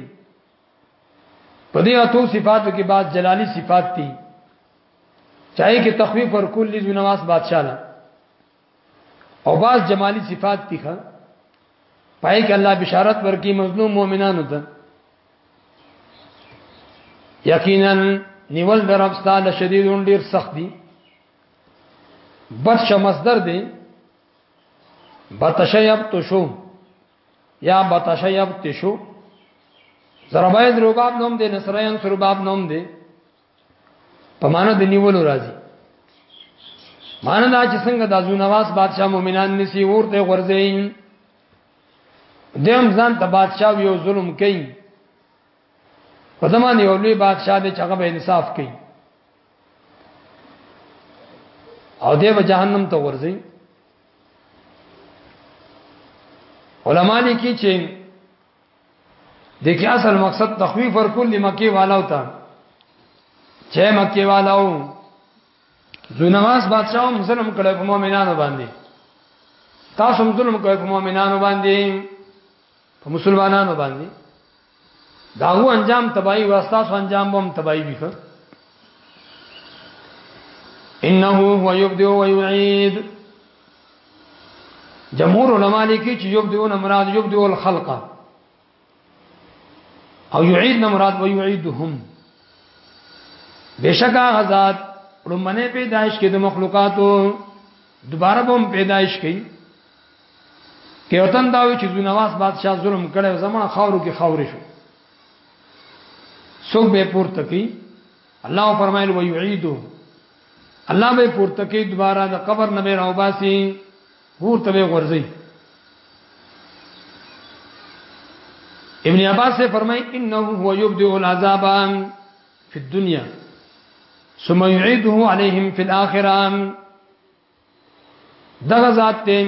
په دې اته صفاتو کې بعد جلالی صفات دي چاہے کې تخفیف ورکول لزو نواز بادشاہ نه او باز جمالی صفات دي ښه پای کې الله بشارت ورکړي مظلوم مؤمنانو ته یقینا نیول درب ستاله شدید ډیر سخت دي بد شمصدر دي بتشیب تشو یا بتشیب تشو زربای رباب نوم دی نصریان سرباب نوم دی په معنا د نیولو راځي معنا دا چې څنګه د ازو نواز بادشاہ مؤمنان نسی ورته ورځین دیم ځان ته بادشاہ یو ظلم کوي په زمانه یو لوی بادشاہ دی چې هغه به انصاف کوي او دی به جهنم ته ورځي علما لیکي چې د کې اصل مقصد تخویف ور کول مکی والو ته چې مکی والو زونواس بادشاہ هم ظلم کړی په مؤمنانو باندې تاسو هم ظلم کوئ په مؤمنانو باندې په مسلمانانو باندې داغو انجام تباہی واسطه سو انجام بم تباہی وکړه انه هو یبدئ و یعید جمهور علما لیکي چې یبدون مراد یبدو الخلق او یعید نه مراد و یعیدهم بشکا غزاد لمنه پیدائش کې د مخلوقاتو دوباره به پیدائش کړي کې وطن داوي چې زونواس بادشاہ ظلم کړي زمونه خاورو کې خاورې شو څوک به پورته کی الله فرمایل و یعیدو الله به پورته کې دوباره د قبر نه راو باسي پورته به ورځي ابن عباس سے فرمائے انه هو يبدئ العذاب في الدنيا ثم يعيده عليهم في الاخره دغه ذات ته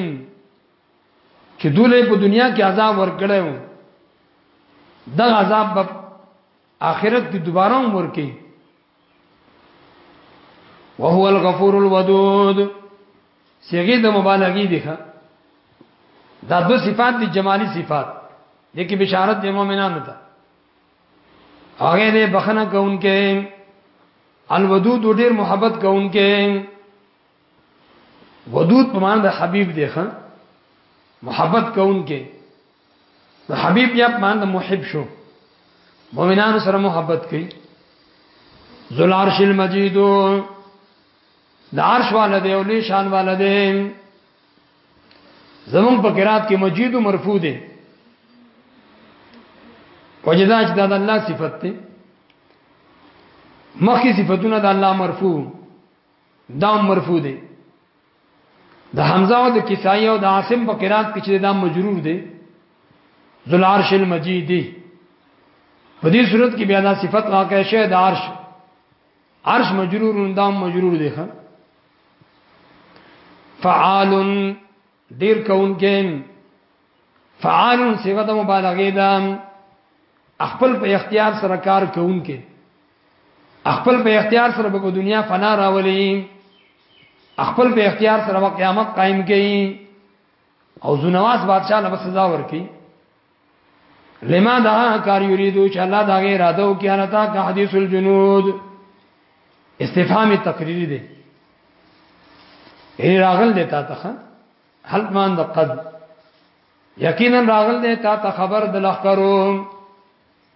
چې دوله په دنیا کې عذاب ورکړیو دغه عذاب په آخرت کې دوباره ورکړي وهو الغفور الودود صيغه د مبالغه دي ښه دا دو صفات دي جمالي صفات دي کې بشارت د مؤمنانو ته هغه دې بخنه کوونکې الودود ډېر محبت کوونکې ودود په معنی د حبيب دی ښه محبت کوونکې نو حبيب بیا باندې محب شو مؤمنانو سره محبت کوي ذل عرش المجید د عرش والا دی او لوی شان والا دی زمون په قرات کې مجید مرفوع دی وجدا چې د الله صفت دی مخکې صفاتونه د الله مرفوع دا مرفوع دی د حمزه او د کسائی او د عاصم په قرات کې چې دا مجرور دی ذل عرش المجید دی په دې صورت کې بیا دا صفت واقع شوه د عرش عرش مجرور دا مجرور دی ښا فعال ډیر کونکې فعال صيغه د مبالغه ده خپل په اختیار سره کار کوونکې خپل په اختیار سره په دنیا فنا راولي خپل په اختیار سره په قیامت قائم کړي او زنواس بادشاہ له سزا ورکړي لما دا کار یریدو چې الله دا غیر اراده او کیانتا کا حدیث الجنود استفهام تقریری دی ای راغل دیتا ته هل مان د قد یقینا راغل دیتا ته خبر د لخرو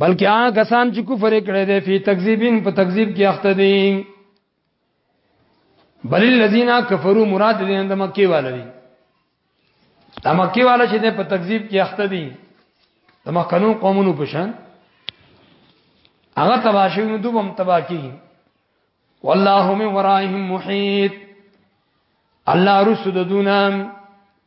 بلکې هغه کسان چې کفر کړي دي په تکذیبین په تکذیب کې اخته دي بل الذين كفروا مراد دي د مکی والا دي د مکی والا چې په تکذیب کې اخته دي د مخکنو قومونو په شان هغه تباشي نو دوم تباکی والله من ورائهم محيط الله رسد دونم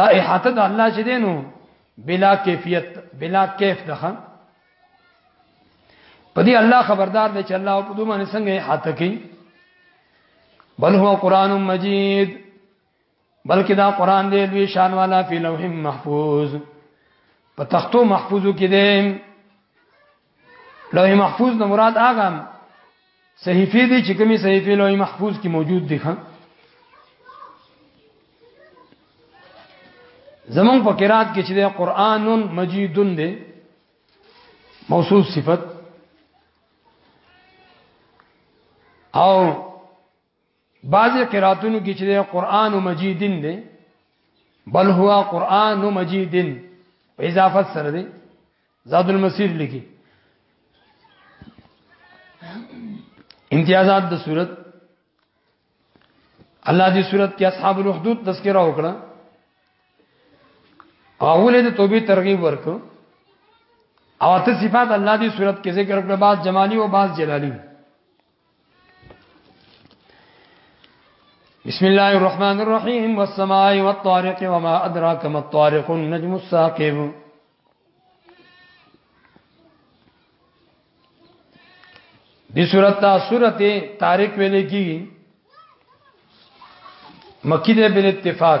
دا احاطه د الله چې دینو بلا کیفیت بلا کیف ده په دې الله خبردار دی چې الله په دوه باندې څنګه احاطه کوي بل هو قران مجید بلکې دا قران دی لوی شان والا فی لوح محفوظ په تختو محفوظو کې دی لوح محفوظ نه مراد هغه صحیفه دي چې کومي صحیفه لوح محفوظ کې موجود دي خان زمون په قرات کې چې د قران مجیدون دی موصوف صفت او بعضی قراتونو کې چې قران مجیدین دی بل هو قران مجیدین په اضافت سره دی زاد المسیر لیکي امتیازات د صورت الله دې صورت کې اصحاب الحدود تذکرہ وکړه اوله د توبې ترغیب ورکړه او ته صفات الله دې صورت کې ذکر کړه بعض جمالی او بعض جلالی بسم الله الرحمن الرحيم والسماء والطارق وما أدراك ما الطارق النجم الساقب دی صورت تا صورت تارق ویلے کی مکی دے بل اتفاق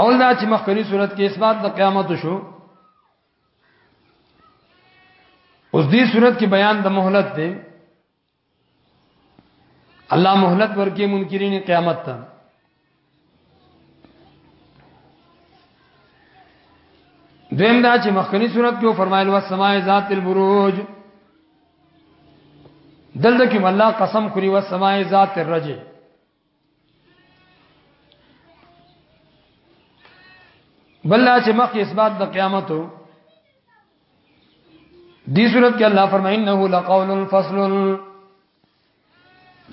اول دا چې مخکنی صورت کې اثبات د قیامت شو اوس دې صورت کې بیان د مهلت دی الله مهلت ورکې منکرین قیامت ته دویم دا چې مخکنی صورت کې فرمایل و سماع ذات البروج دلته کې الله قسم خوري و سماع ذات الرج بل چې مخ اثبات د قیامت وو دی صورت کې الله فرمایي انه لقول فصل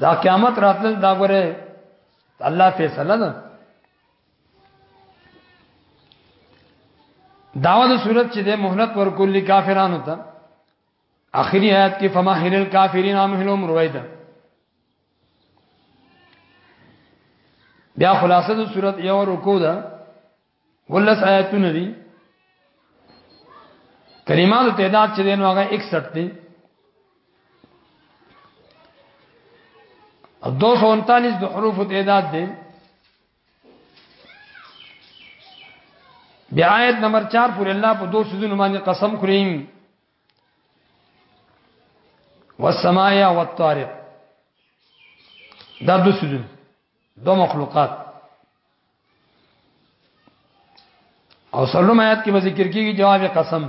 دا قیامت راتل دا غره الله فیصله ده داوود صورت چې د مهلت ورکول کافرانو ته اخری آیات کې فماهل الکافرین امهلهم رویدا بیا خلاصه د صورت یو رکو ده ولس آیاتونه دي کلمات تعداد چې دین واغه 61 دي او 239 د حروف تعداد دي بیا آیت نمبر 4 پر الله په دوه سيزونو باندې قسم کړیم والسماء والطارق دا دو سيزونه دو مخلوقات او سلم آیات کې به ذکر کیږي جواب قسم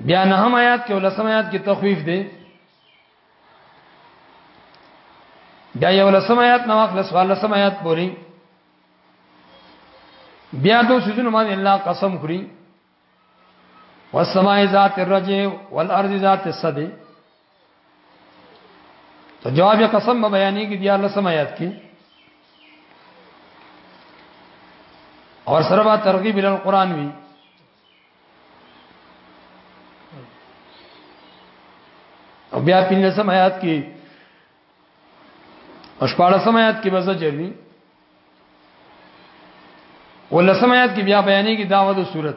بیا نه هم آیات کې ولسم آیات کې تخویف دی بیا یو لسم آیات نو اخلا سوال لسم آیات پوری بیا دو سيزونو باندې الله قسم کړی والسماء ذات الرجع والارض ذات الصدع ته جواب یا قسم به بیانې کې دی الله سم آیات کې اور سره با ترغیب ال قران وی او بیا پینځه سم آیات کې اشپاړه سم آیات کې بزه جوړی ولسم آیات کې بیا بیانې کې داوود صورت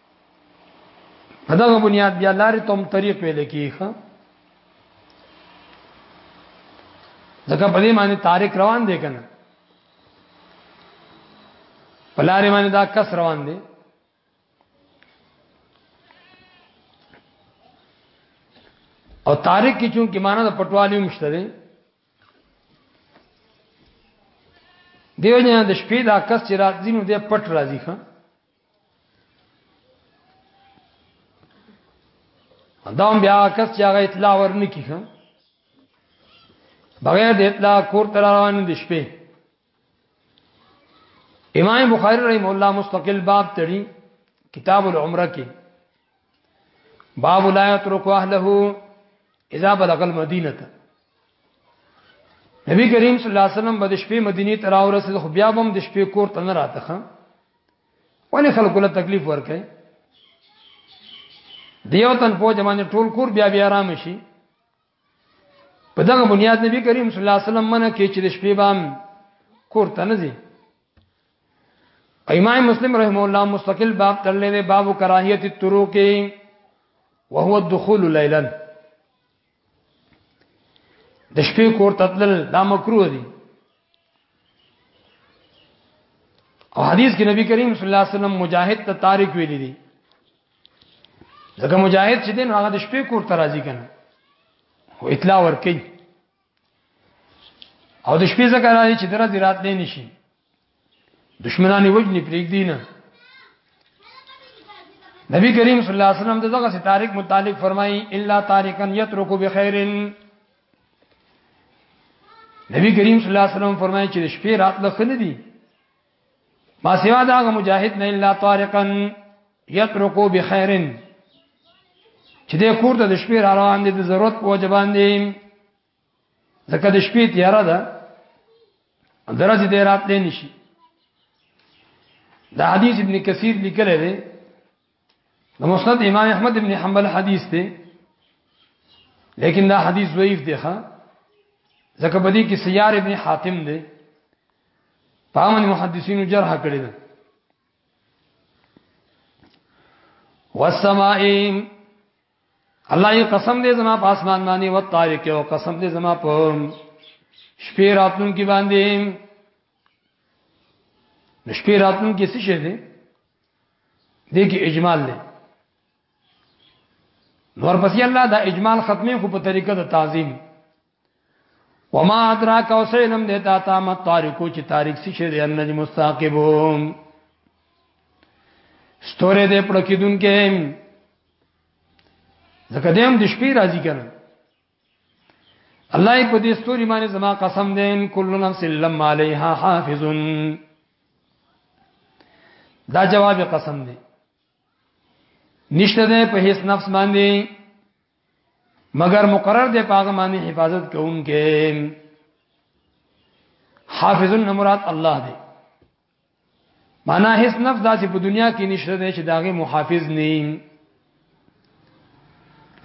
په دغه بنیاد بیا لارې ته هم طریق ویل کیږي ځکه په دې معنی تاریخ روان دی کنه په لارې باندې دا کس روان دی او تاریخ کې چون کې معنا د پټوالي مشته دی دیو جنا د شپې دا کس چې راځي نو د پټ راځي ښا دا هم بیا کس چې هغه اطلاع ورنکي ښه بغیر د اطلاع کور تر روان دي شپې امام بخاری رحم الله مستقل باب تړي کتاب العمره کې باب لا يترك اهله اذا بلغ المدينه نبی کریم صلی الله علیه وسلم به د شپې مدینه ته راورسېد خو بیا هم د شپې کور ته نه راته ولې خلکو له تکلیف ورکړي دیو تن په جمانه ټول کور بیا بیا آرام شي په دغه بنیاد نبی کریم صلی الله علیه وسلم منه کې چې د شپې بام کور ته نه ځي امام مسلم رحم الله مستقل باب تللی دی باب کراهیت الطرق وهو الدخول ليلا د شپې کور تدل دا مکروه دي او حدیث کې نبی کریم صلی الله علیه وسلم مجاهد ته تاریخ ویل دي ځکه مجاهد چې دین هغه د شپې کور ته راځي کنه او اطلاع ورکي او د شپې ځکه راځي چې درځي رات نه نشي دشمنانی وجنی پریک دینا نبی کریم صلی الله علیه وسلم دغه سي تاریخ متعلق فرمایي الا تارکن یترک بخیر نبی کریم صلی الله علیه وسلم فرمایي چې شپې رات له خنه دي ما سوا دا مجاهد نه الا تارکن یترک بخیر چې د کور ته د شپې روان دي د ضرورت په وجبان دي ځکه د شپې تیاره ده درځي د رات نه نشي دا حدیث ابن کثیر لیکلی دی د مسند امام احمد ابن حنبل حدیث دی لیکن دا حدیث ضعیف دی ښا ځکه په دې کې سیار ابن حاتم دی پامن محدثینو جرح کړی دی والسماء الله یې قسم دې زما په اسمان باندې و تاریخ او قسم دې زما په شپې راتلون کې باندې شپې راتلون کې څه شي دي دې کې اجمال دی نور پسې الله دا اجمال ختمه خو په طریقه د تعظیم وما ادراک او سیلم دې تا تا مت تاریکو چې تاریک سي شه دې النجم مستاقب ستوره دې پړ کېدون کې ځکه دې هم د شپې راځي کنه الله په دې ستوري باندې زما قسم دې ان کل نفس لم علیها حافظ دا جواب قسم دې نشته دې په هیڅ نفس باندې مگر مقرر دی پاغه باندې حفاظت کوونکې حافظ مراد الله دی معنا هیڅ نفس داسې په دنیا کې نشته دی چې داغه محافظ نه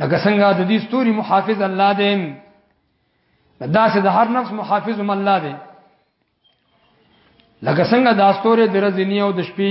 لکه څنګه د دې ستوري محافظ الله دی داسې د هر نفس محافظ هم الله دی لکه څنګه د استوره د ورځې او د شپې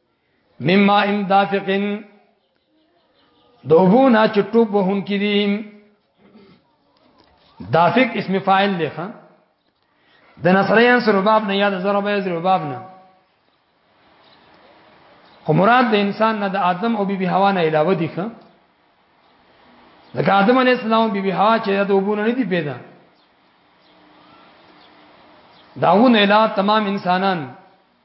مما ان دافقن دوبونا چټوب وهون کې دي دافق اسم فاعل دی ښا د نصریان سرباب نه یاد ضرب یې سرباب نه خو مراد د انسان نه د آدم او بیبي حوا نه علاوه دي ښا د آدم علی السلام بیبي حوا چې د وبونه نه دي پیدا داونه اله تمام انسانان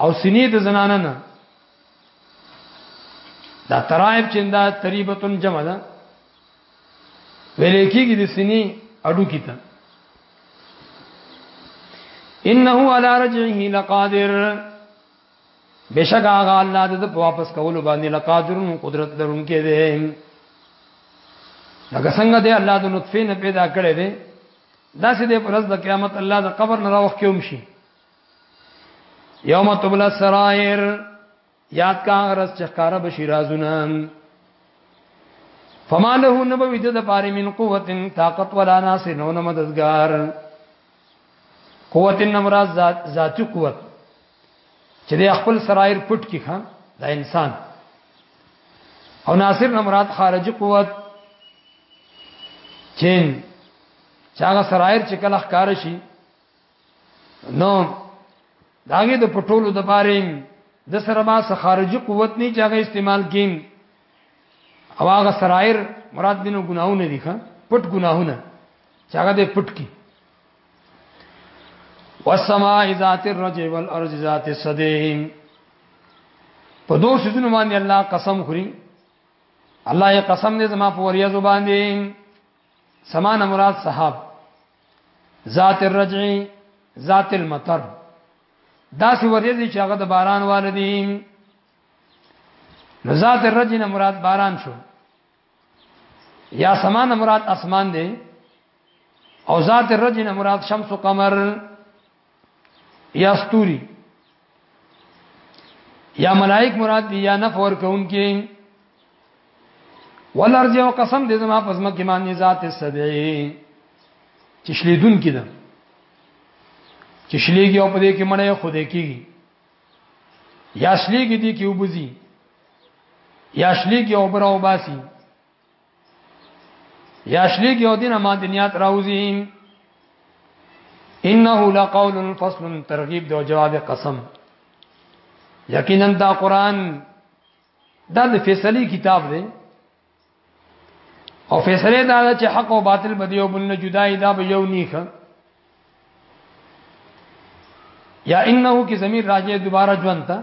او سینې د زنانه نه دا ترایب چې دا تریبتون جمع ده ویل کېږي د سینې اډو کې ته انه علی رجعه لقادر بشک هغه الله د واپس کولو باندې لقادر قدرت لرونکي دی لکه څنګه دی الله د نطفه نه پیدا کړی دی دا سې د پرز د قیامت الله د قبر نه راوخ کېوم شي یوم تبل سرائر یاد کا غرس چخکار بشی رازونا فما له نبوی د پاره من قوت طاقت ولا ناصر نو نه مددگار قوت نمرا ذات ذاتی قوت چې د خپل سرایر پټ کی خان دا انسان او ناصر نمراد خارجي قوت چین چاغه سرایر چې کله ښکار شي نو داګه د پټولو د پاره د سره ما خارجي قوت نه چاغه استعمال کین او هغه سرایر مراد دینو ګناونه دي ښا پټ ګناهونه چاغه دې پټ کی والسماء ذات الرج والارض ذات الصدیم په دوه سيزونو باندې الله قسم خوري الله یې قسم دې زما په وریاض باندې سمان مراد صحاب ذات الرجع ذات المطر دا سی ورځي چې هغه د باران والدي نو ذات الرجع نه مراد باران شو یا سمان مراد اسمان دی او ذات الرجع نه مراد شمس و قمر یا ستوري یا ملائک مراد دی یا نفع ورکونکي ولرځي او قسم دې زما پزما کې باندې ذات سبعي چې شلیدون کې ده چې شلیږي او په دې کې مړې خو دې کېږي یا شلیږي دې کې وبزي یا شلیږي او برا وباسي یا شلیک یو دینه ما دنیات راوځي انه لقول فصل ترغیب دو جواب قسم یقینا دا قران دا د فیصله کتاب دی او فیصله دا چې حق او باطل به یو بل نه جدای دا به یو نیخه یا انه کی ضمیر راجه دوباره ژوند ته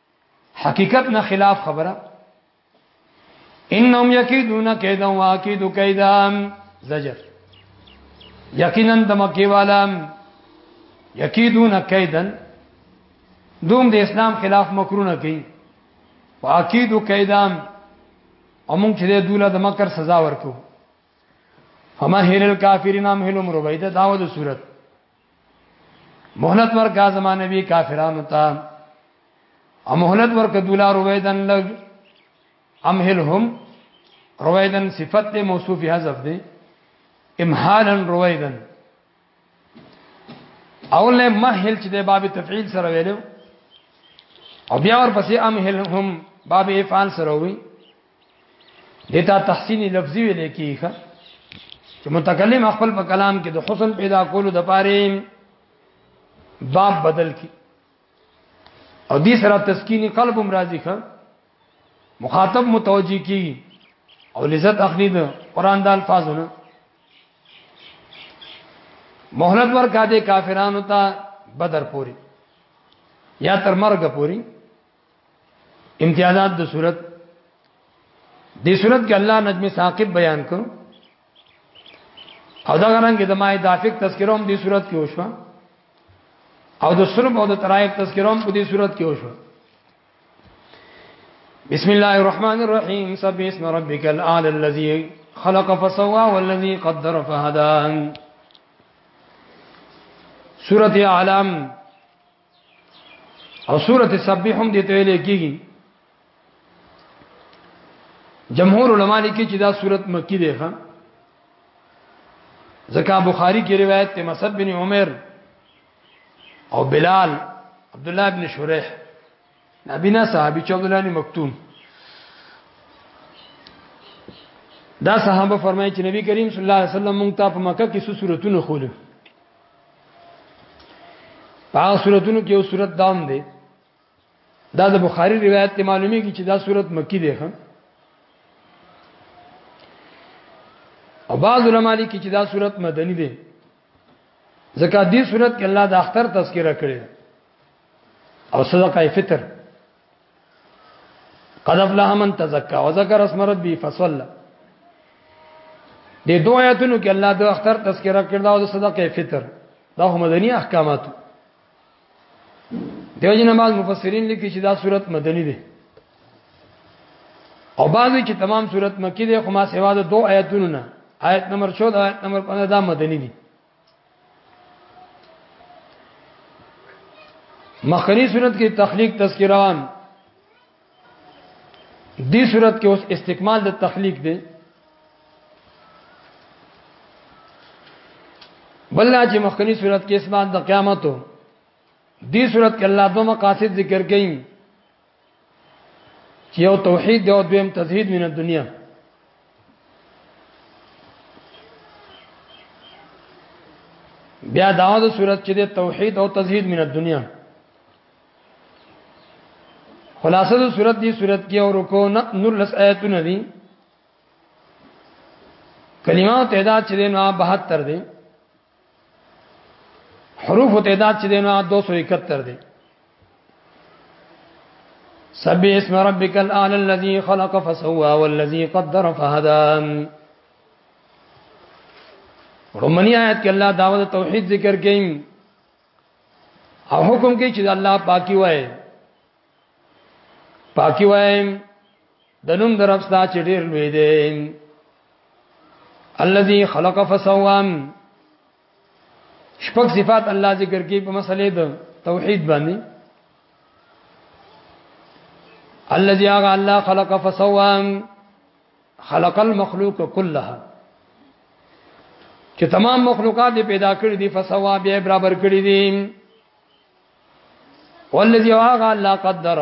حقیقت نه خلاف خبره انهم یکیدون کیدا واکیدو کیدا زجر یقینا د مکی والا یکیدون کیدن دوم د اسلام خلاف مکرونه کوي واکیدو کیدا امون چې د دوله د مکر سزا ورکو فما هیل الکافرین هم هیل مرویده داوه د صورت مهلت ورکا زمانه بي کافرانو ته او مهلت ورکا دولا رویدن لګ امهلهم رویدن صفت له موصوف حذف دي امهالا رویدن اوله مهل چې د باب تفعیل سره ویلو او بیا ورپسې امهلهم باب افعال سره وی دتا تحسینی لفظی ویل کیږي چې متکلم خپل په کلام کې د حسن پیدا کولو د پاره باب بدل کی او دې سره تسکینی قلب هم راضی ښه مخاطب متوجی کی او لذت اخلي د قران د الفاظونو مهلت ورکا دې کافرانو ته بدر پوری یا تر مرګ پوری امتیازات د صورت د صورت کې الله نجم ثاقب بیان کو او دا غران کې د مای دافق تذکرہ هم د صورت کې وشو او د سرب او د ترایب تذکرہ هم په دې صورت کې وشو بسم الله الرحمن الرحيم سبح اسم ربك الاعلى الذي خلق فسوى والذي قدر فهدى سورة اعلام او سوره تسبیح هم دې ته ویل کېږي جمهور علما لیکي چې دا سوره مکی ده ښا ځکه بخاری کې روایت ته مسعود بن عمر او بلال عبد الله بن شریح نابینا صحابي چې عبد الله بن مکتوم دا صحابه فرمایي چې نبی کریم صلی الله علیه وسلم مونږ ته په مکه کې څو سورتونه خولو په هغه سورتونو کې یو سورت دام دی دا د بخاری روایت ته معلومی کی چې دا سورت مکی دی هم او بعض علماء لري چې دا سورت مدنی دی ځکه دې سورت کې الله د اختر تذکرہ کړی او صدقه فطر قد افلح من تزکا وذكر اسم ربي فصلى د دوه آیاتونو کې الله د اختر تذکرہ کړدا او د صدقه فطر دا هم مدني احکامات دیو جن نماز مفسرین لیکي چې دا صورت مدني ده او بعضی چې تمام صورت مکی ده خو ما سوا د دوه آیاتونو نه آیت نمبر 14 آیت نمبر 15 دا مدني دي مخکنی صورت کې تخلیق تذکران دی صورت کې اوس استکمال د تخلیق دی بلنا چې مخکنی صورت کې اسمان د قیامت دی صورت کې الله دو مقاصد ذکر کړي چې یو توحید دی او دویم تزهید من الدنیا بیا دا د صورت چې د توحید او تزهید من الدنیا خلاصه د صورت دی صورت کې او رکو نور لس آیتونه دي کلمات تعداد چې نه 72 دي حروف تعداد چې دینو 271 دی سبح اسم ربك الاعلى الذي خلق فسوى والذي قدر فهدى رومنی آیت کې الله دعوت توحید ذکر کین او حکم کوي چې الله پاکي وای پاکي وایم د نوم در رب ستا چې ډیر لوی دی الذي خلق فسوام شپږ صفات الله ذکر کوي په مسلې د توحید باندې الذي هغه الله خلق فسوام خلق المخلوق كلها چې تمام مخلوقات پیدا کړی دي فسوا به برابر کړی دي والذي واغ الله قدر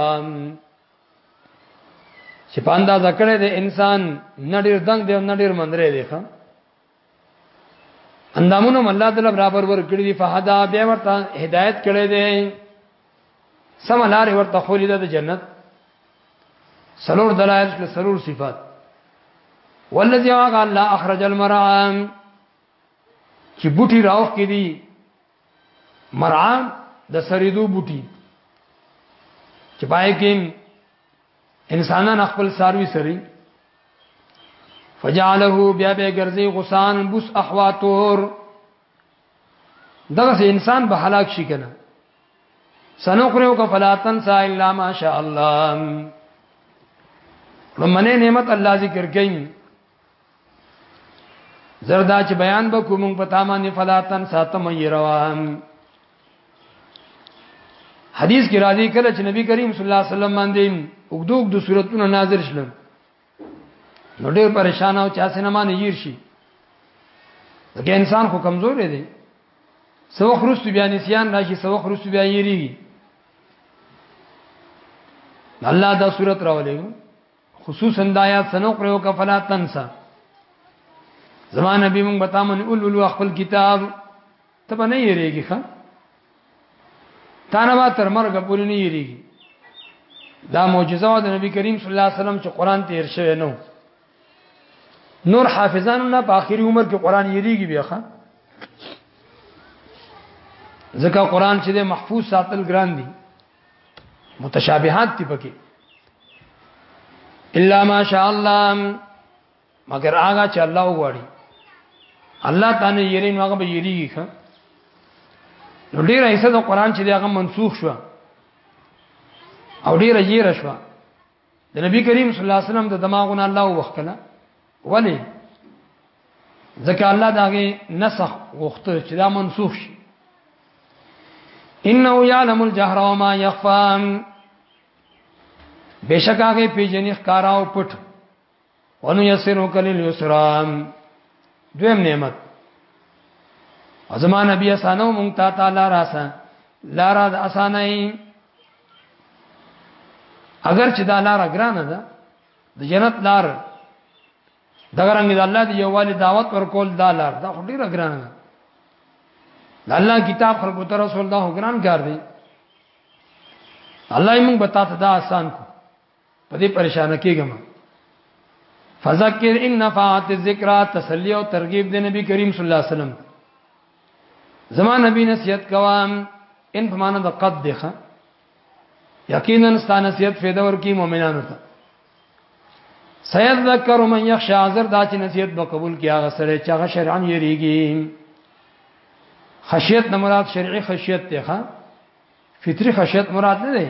چې په اندازه کړی د انسان نډیر دنګ دی او نډیر مندرې دی ښا اندامونو الله تعالی برابر ور کړی دی فهدا به ورته هدایت کړی دی سم لار ورته خولې د جنت سلور دلایل له سلور صفات والذي واغ الله اخرج المرعى چې بوټي راوخ کړي مرعام د سریدو بوټي چې پای کې انسانان خپل ساروي سري فجعله بیا به ګرځي غسان بوس احواتور دغه انسان به هلاک شي کنه سنقرئك فلا تنسى الا ما شاء الله لمنه نعمت الله ذکر کین زردا چې بیان به کوم په تامانه فلاتن ساتم یې روان حدیث کې راځي کله چې نبی کریم صلی الله علیه وسلم باندې وګدوګ د صورتونو نازل شل نو ډېر پریشان او چا سينما نه ییر شي ځکه انسان خو کمزور دی سو خرست بیا نسیان راشي سو خرست بیا یریږي الله دا صورت راولې خصوصا د آیات سنقرئو کا فلا تنسا زما نبی مونږ به تامن اولولو خپل کتاب ته به نه یریږي ښا تانه ما تر مرګ پورې نه یریږي دا معجزه و د نبی کریم صلی الله علیه وسلم چې قران ته هر شوی نو نور حافظانو نه په اخري عمر کې قران یریږي بیا ښا ځکه قران چې د محفوظ ساتل ګران دي متشابهات دي پکې الا ماشاء الله مگر هغه چې الله وغواړي الله تعالی یری نو هغه به یریږي ښه نو ډیره حصہ د قران چې هغه منسوخ شو او ډیره یې رشوه د نبی کریم صلی الله علیه وسلم د دماغونه الله وختنه ولی ځکه الله داغه نسخ وخت چې دا منسوخ شي انه یعلم الجهر وما يخفى بشکاغه پیجنې ښکارا او پټ ونيسرك لليسرا دویم نعمت ازما نبی اسانو مونږ ته تعالی راسه لارا د اسانای اگر چې دا لار ګرانه ده د جنت لار دغه رنګ د الله دی یو والي دعوت ورکول دا لار دا خو ډیره ګرانه ده د الله کتاب خلکو ته رسول الله ګران کار دی الله یې موږ بتا ته دا آسان کو په دې پریشان کېږم فذکر ان نفعت الذکر تسلی او ترغیب د نبی کریم صلی الله علیه وسلم زما نبی نصیحت کوام ان په معنا د قد دیخه یقینا ستانه نصیحت فایده ورکی مؤمنانو ته سيذكر من يخشى عذر دا چې نصیحت به قبول کیا هغه سره چې هغه شرعاً یریږي خشیت نه مراد شرعي خشیت ته ښا فطری خشیت مراد نه دی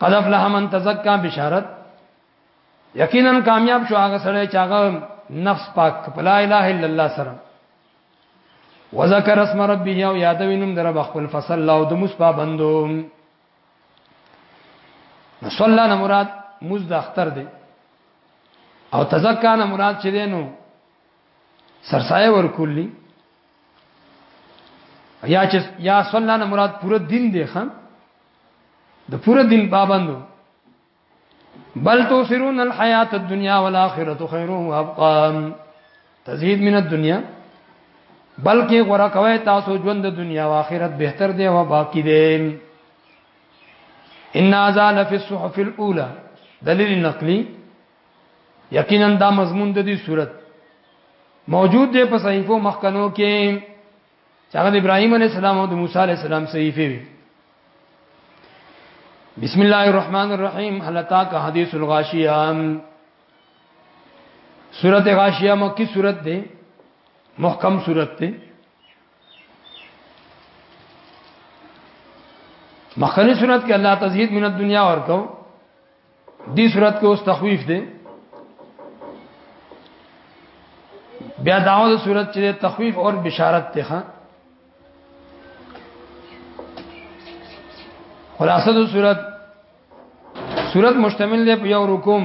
قد افلح من تزکا بشارت یقینا کامیاب شو هغه سره چې هغه نفس پاک لا اله الا الله سره وذكر اسم ربه او یادوي نوم در خپل فصل الله د مصبا بندو صلی نه مراد مز د اختر دی او تزکا نه مراد چې دینو سرسایه ورکولی یا چې یا صلی نه مراد پوره دین دی خان د پوره دین پابندو بل توسرون الحیات الدنیا والآخرة خیر و ابقا تزهید من الدنیا بلکې غره کوي تاسو ژوند د دنیا او آخرت بهتر دی او باقی دی ان ذا لفی الصحف الاولى دلیل نقلی یقینا دا مضمون د دې صورت موجود دی په صحیفو مخکنو کې چې هغه د ابراهيم عليه السلام او د موسی عليه السلام صحیفه وي بسم الله الرحمن الرحیم هل تاک حدیث الغاشیه سورته غاشیه مکی سورته ده محکم سورته ده مخکنی سورته کې الله تزهید من الدنیا ورکو دې صورت کې اوس تخویف دی بیا داو د صورت چې تخویف او بشارت ته ښه خلاصه د صورت صورت مشتمل دی په یو رکوم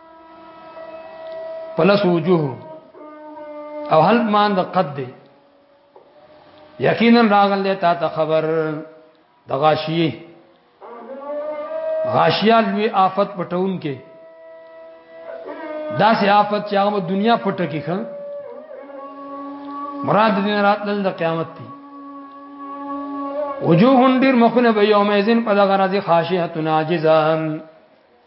پلس وجوه او هل مان د قد دی یقینا راغل دی تا ته خبر د غاشیه غاشیه لوی آفت پټون کې دا سي آفت چې هغه دنیا پټ کې خان مراد دې راتل د قیامت دی وجوه ډیر مخونه به یوم ازن په دغه راځي خاشعه ناجزان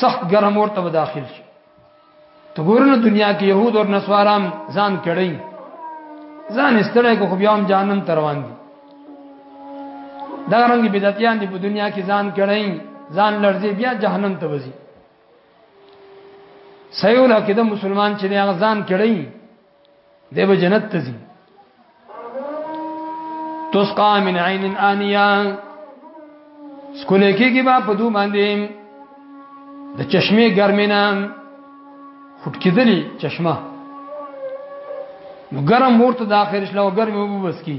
سخت ګرم ورته داخل شي ته ګورنه دنیا کې يهود او نصارام ځان کړي ځان استړی کو خو بیا هم جهنم ته روان دي دا رنګ بدعتيان دي په دنیا کې ځان کړي ځان لړځي بیا جهنم ته وځي سيول عقیده مسلمان چې هغه ځان کړي دی به جنت ته ځي تسقا من عین انیا سکول کېږي با په دوه باندې د چشمه ګرمینا خټ کېدلی چشمه نو ګرم ورته د اخر شلو ګرمي وبس کی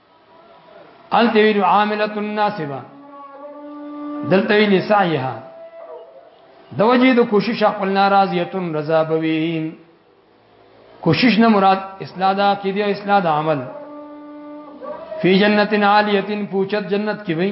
الته ویلو عامله الناسبه دلته ویلي سعیها د وجې د کوشش خپل ناراضیتون رضا بوین کوشش نه مراد اصلاح دا کې دی اصلاح د عمل فی جنت عالیه پوچت جنت کې وي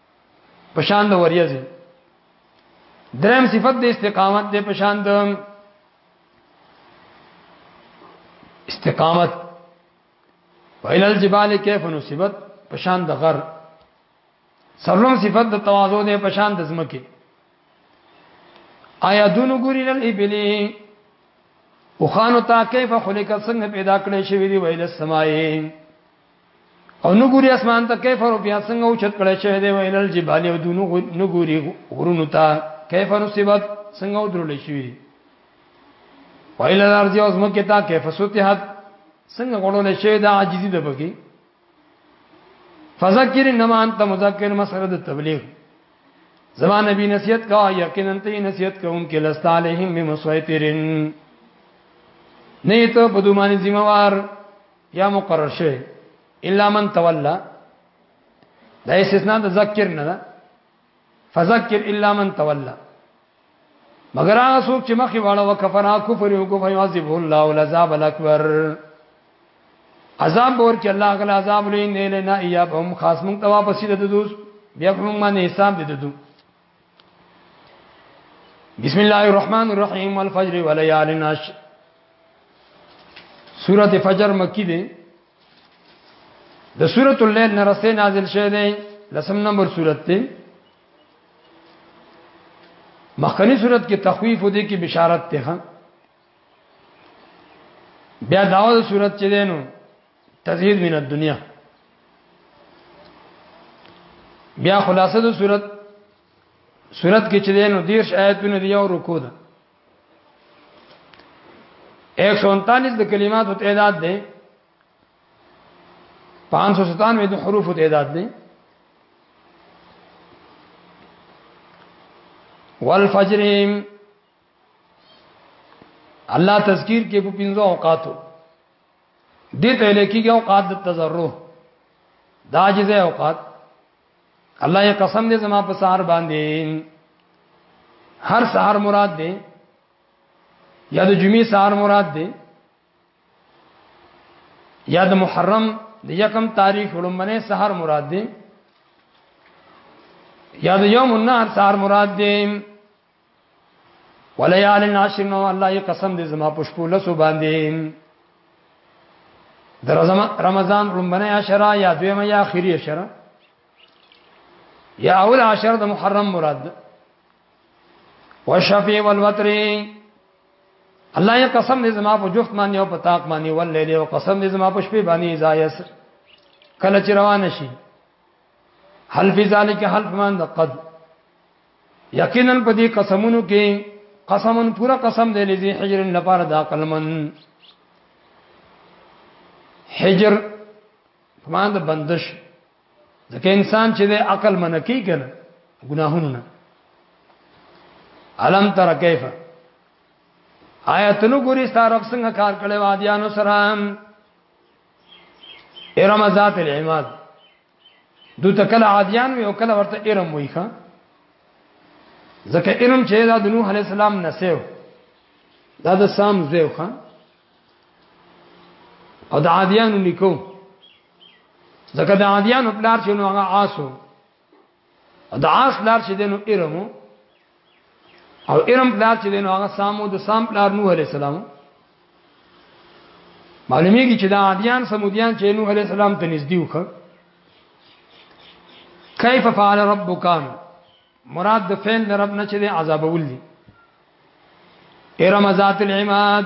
پشان د وریځي درم صفت د استقامت د پشان د استقامت ویل الجبال کیف نصبت پشان د غر سرلم صفت د تواضع د پشان د زمکه آیا دونو ګوري لل ابلی او خانو تا کیف خلق څنګه پیدا کړی شوی دی ویل السماء او نو ګوري اسمان ته کیف رو بیا څنګه او چت کړه شوی دی ویل الجبال او دونو نو ګوري غرونو ته کیف رو سبت څنګه او درول شوی دی ویل الارض او زمکه ته کیف سوتحت څنګه غړول شوی دا عاجزی ده پکې فذکر انما انت مذکر مسره د تبلیغ زمان نبی نصیحت کا یقینا ته نصیحت کوونکې لستا علیهم بمسیطرن نه ته په دومانی ذمہ وار یا مقرر شوی الا من تولى دا استثناء د ذکر نه ده فذكر الا من تولى مگر هغه څوک چې مخې واړه وکفرا کفر او کو فیعذب الله العذاب الاکبر عذاب ور کې الله غل عذاب لین نه نه یا هم خاص مونږ ته واپس دې دوس بیا هم باندې حساب دې دوس بسم الله الرحمن الرحیم والفجر وليال نش سورۃ فجر مکی دی د سورۃ الليل نرسته نازل شوه دی لسم نمبر سورۃ دی مخکنی سورۃ کې تخویف دی کې بشارت ته بیا داوود سورۃ چې دینو تزهید من الدنیا بیا خلاصه د صورت صورت کې چې دینو دیرش آیتونه دی او رکو ده 139 د کلماتو تعداد دی 597 د حروفو تعداد دی والفجر الله تذکیر کې په پنځو اوقاتو دې ته لیکيږي او قاد تزرع دا عاجز اوقات الله یې قسم دې زما په سار باندې هر سار مراد دې یا د جمعې سار مراد دې یا د محرم د یکم تاریخ ولمنه سحر مراد دی یا د یوم النهر سحر مراد دی وليال العشر نو الله یې قسم دې زما په شپو لسو باندې د رمضان لومبنه عشره یا دویمه یا اخیری عشره یا اول عشر د محرم مراد والشفیع والوتر الله یې قسم دې زما په جفت باندې او په طاق باندې ولې او قسم دې زما په شپې باندې زایس کله چې روان شي حلف ذالک حلف مان د قد یقینا په دې قسمونو کې قسمن پورا قسم دی لذي حجر لپاره د عقل من حجر فمان د بندش ځکه انسان چې د عقل من کوي کنه ګناهونه نه علم تر کیف آیتونو ګوري ستاره څنګه کار کړي وادیانو سره ارم ذات العماد دوی ته کله عادیان وي او کله ورته ارم وي ښا ځکه ارم چې دا د نوح علی السلام نسیو دا د سام زیو ښا او د عادیانو نیکو ځکه د عادیانو پلار چې نو هغه عاصو د عاص لار چې دینو ارمو او ارم پلار چې دینو هغه سامو د سام پلار نوح علی السلام معلومیږي چې دا عادیان سمودیان چې نوح علی السلام ته نږدې وکړ کیف فعل ربک مراد د فعل رب نه چې عذاب ولدي ارم ذات العماد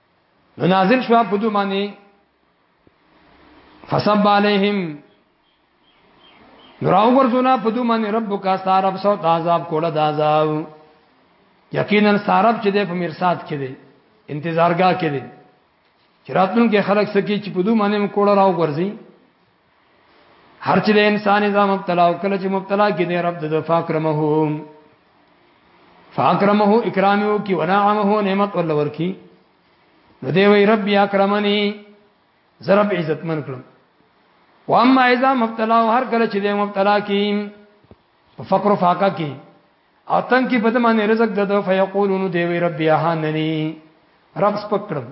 نو نازل شو په دوه باندې فسب علیہم نراو ورزونا په دوه باندې رب کا ستارب سو عذاب کوله د عذاب یقینا ستارب چې د په مرصاد کې دی انتظارګاه کې دی چې راتلونکي خلک سکی چې په دوه باندې کوله راو ورزي هر چې د انسان ځا مبتلا او کله چې مبتلا کې دی رب د فاکرمه فاکرمه اکرام یو کی ونعمه نعمت ول ورکی نو دی وی رب یا کرمنی زرب عزت من کړم و اما اذا مبتلا هر کله چې دی مبتلا کی په فقر او فاقه کی او تنګ کی بدمانه رزق ددو فیقولون دی وی رب یا هاننی رب سپکړم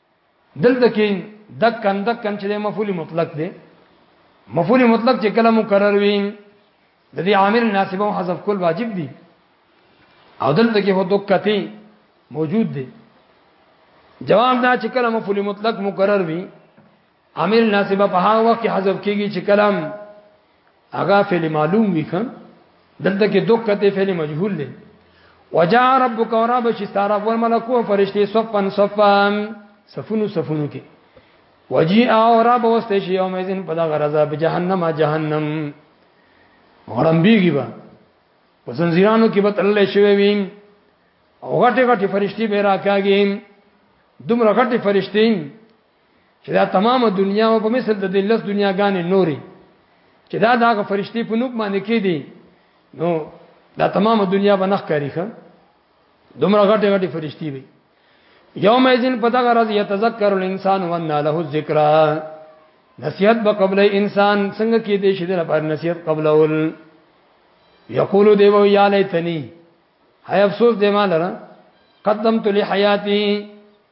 دلته کې دک کند کن چې مفعول مطلق دی مفعول مطلق چې کله مکرر وي د دې عامل ناسبه او حذف کول واجب دي او دلته کې هو دکتی موجود دي جواب دا چې کله مفعول مطلق مکرر وي عامل ناسبه په هغه وخت کې حذف کیږي چې کلام هغه فعل معلوم وي خان دلته کې دوه کته فعل مجهول دی وجا ربک ورب چې ستاره ور ملکو فرشتي صفن صفن صفونو صفونو کې وجی او رب واستې شي یوم اذن په دغه رضا به جهنم جهنم غړم بیږي با وسنځیرانو کې به تلل شوی وین او غټه غټه فرشتي به راکاږي دومره غټه فرشتي چې دا تمامه دنیا او په مثل د دې لس دنیاګانې نوري چې دا دغه فرشتي په نوم باندې کې دي نو دا تمامه دنیا به نخ کاری ښه دومره غټه غټه فرشتي وي یوم ایزن پتا غرض یتذکر الانسان وانا له الذکر نصیحت به قبل انسان څنګه کې دې شي د پر نصیحت قبل اول یقول دی و یا لیتنی هاي افسوس دی مال را قدمت لحیاتی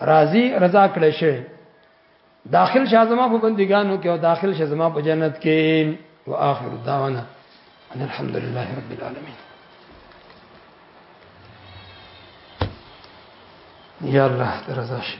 راضي رضا کړی شي داخل شه زما په بندګانو کې او داخل شه زما په جنت کې واخر دعوانا ان الحمد لله رب العالمين يا الله درزاش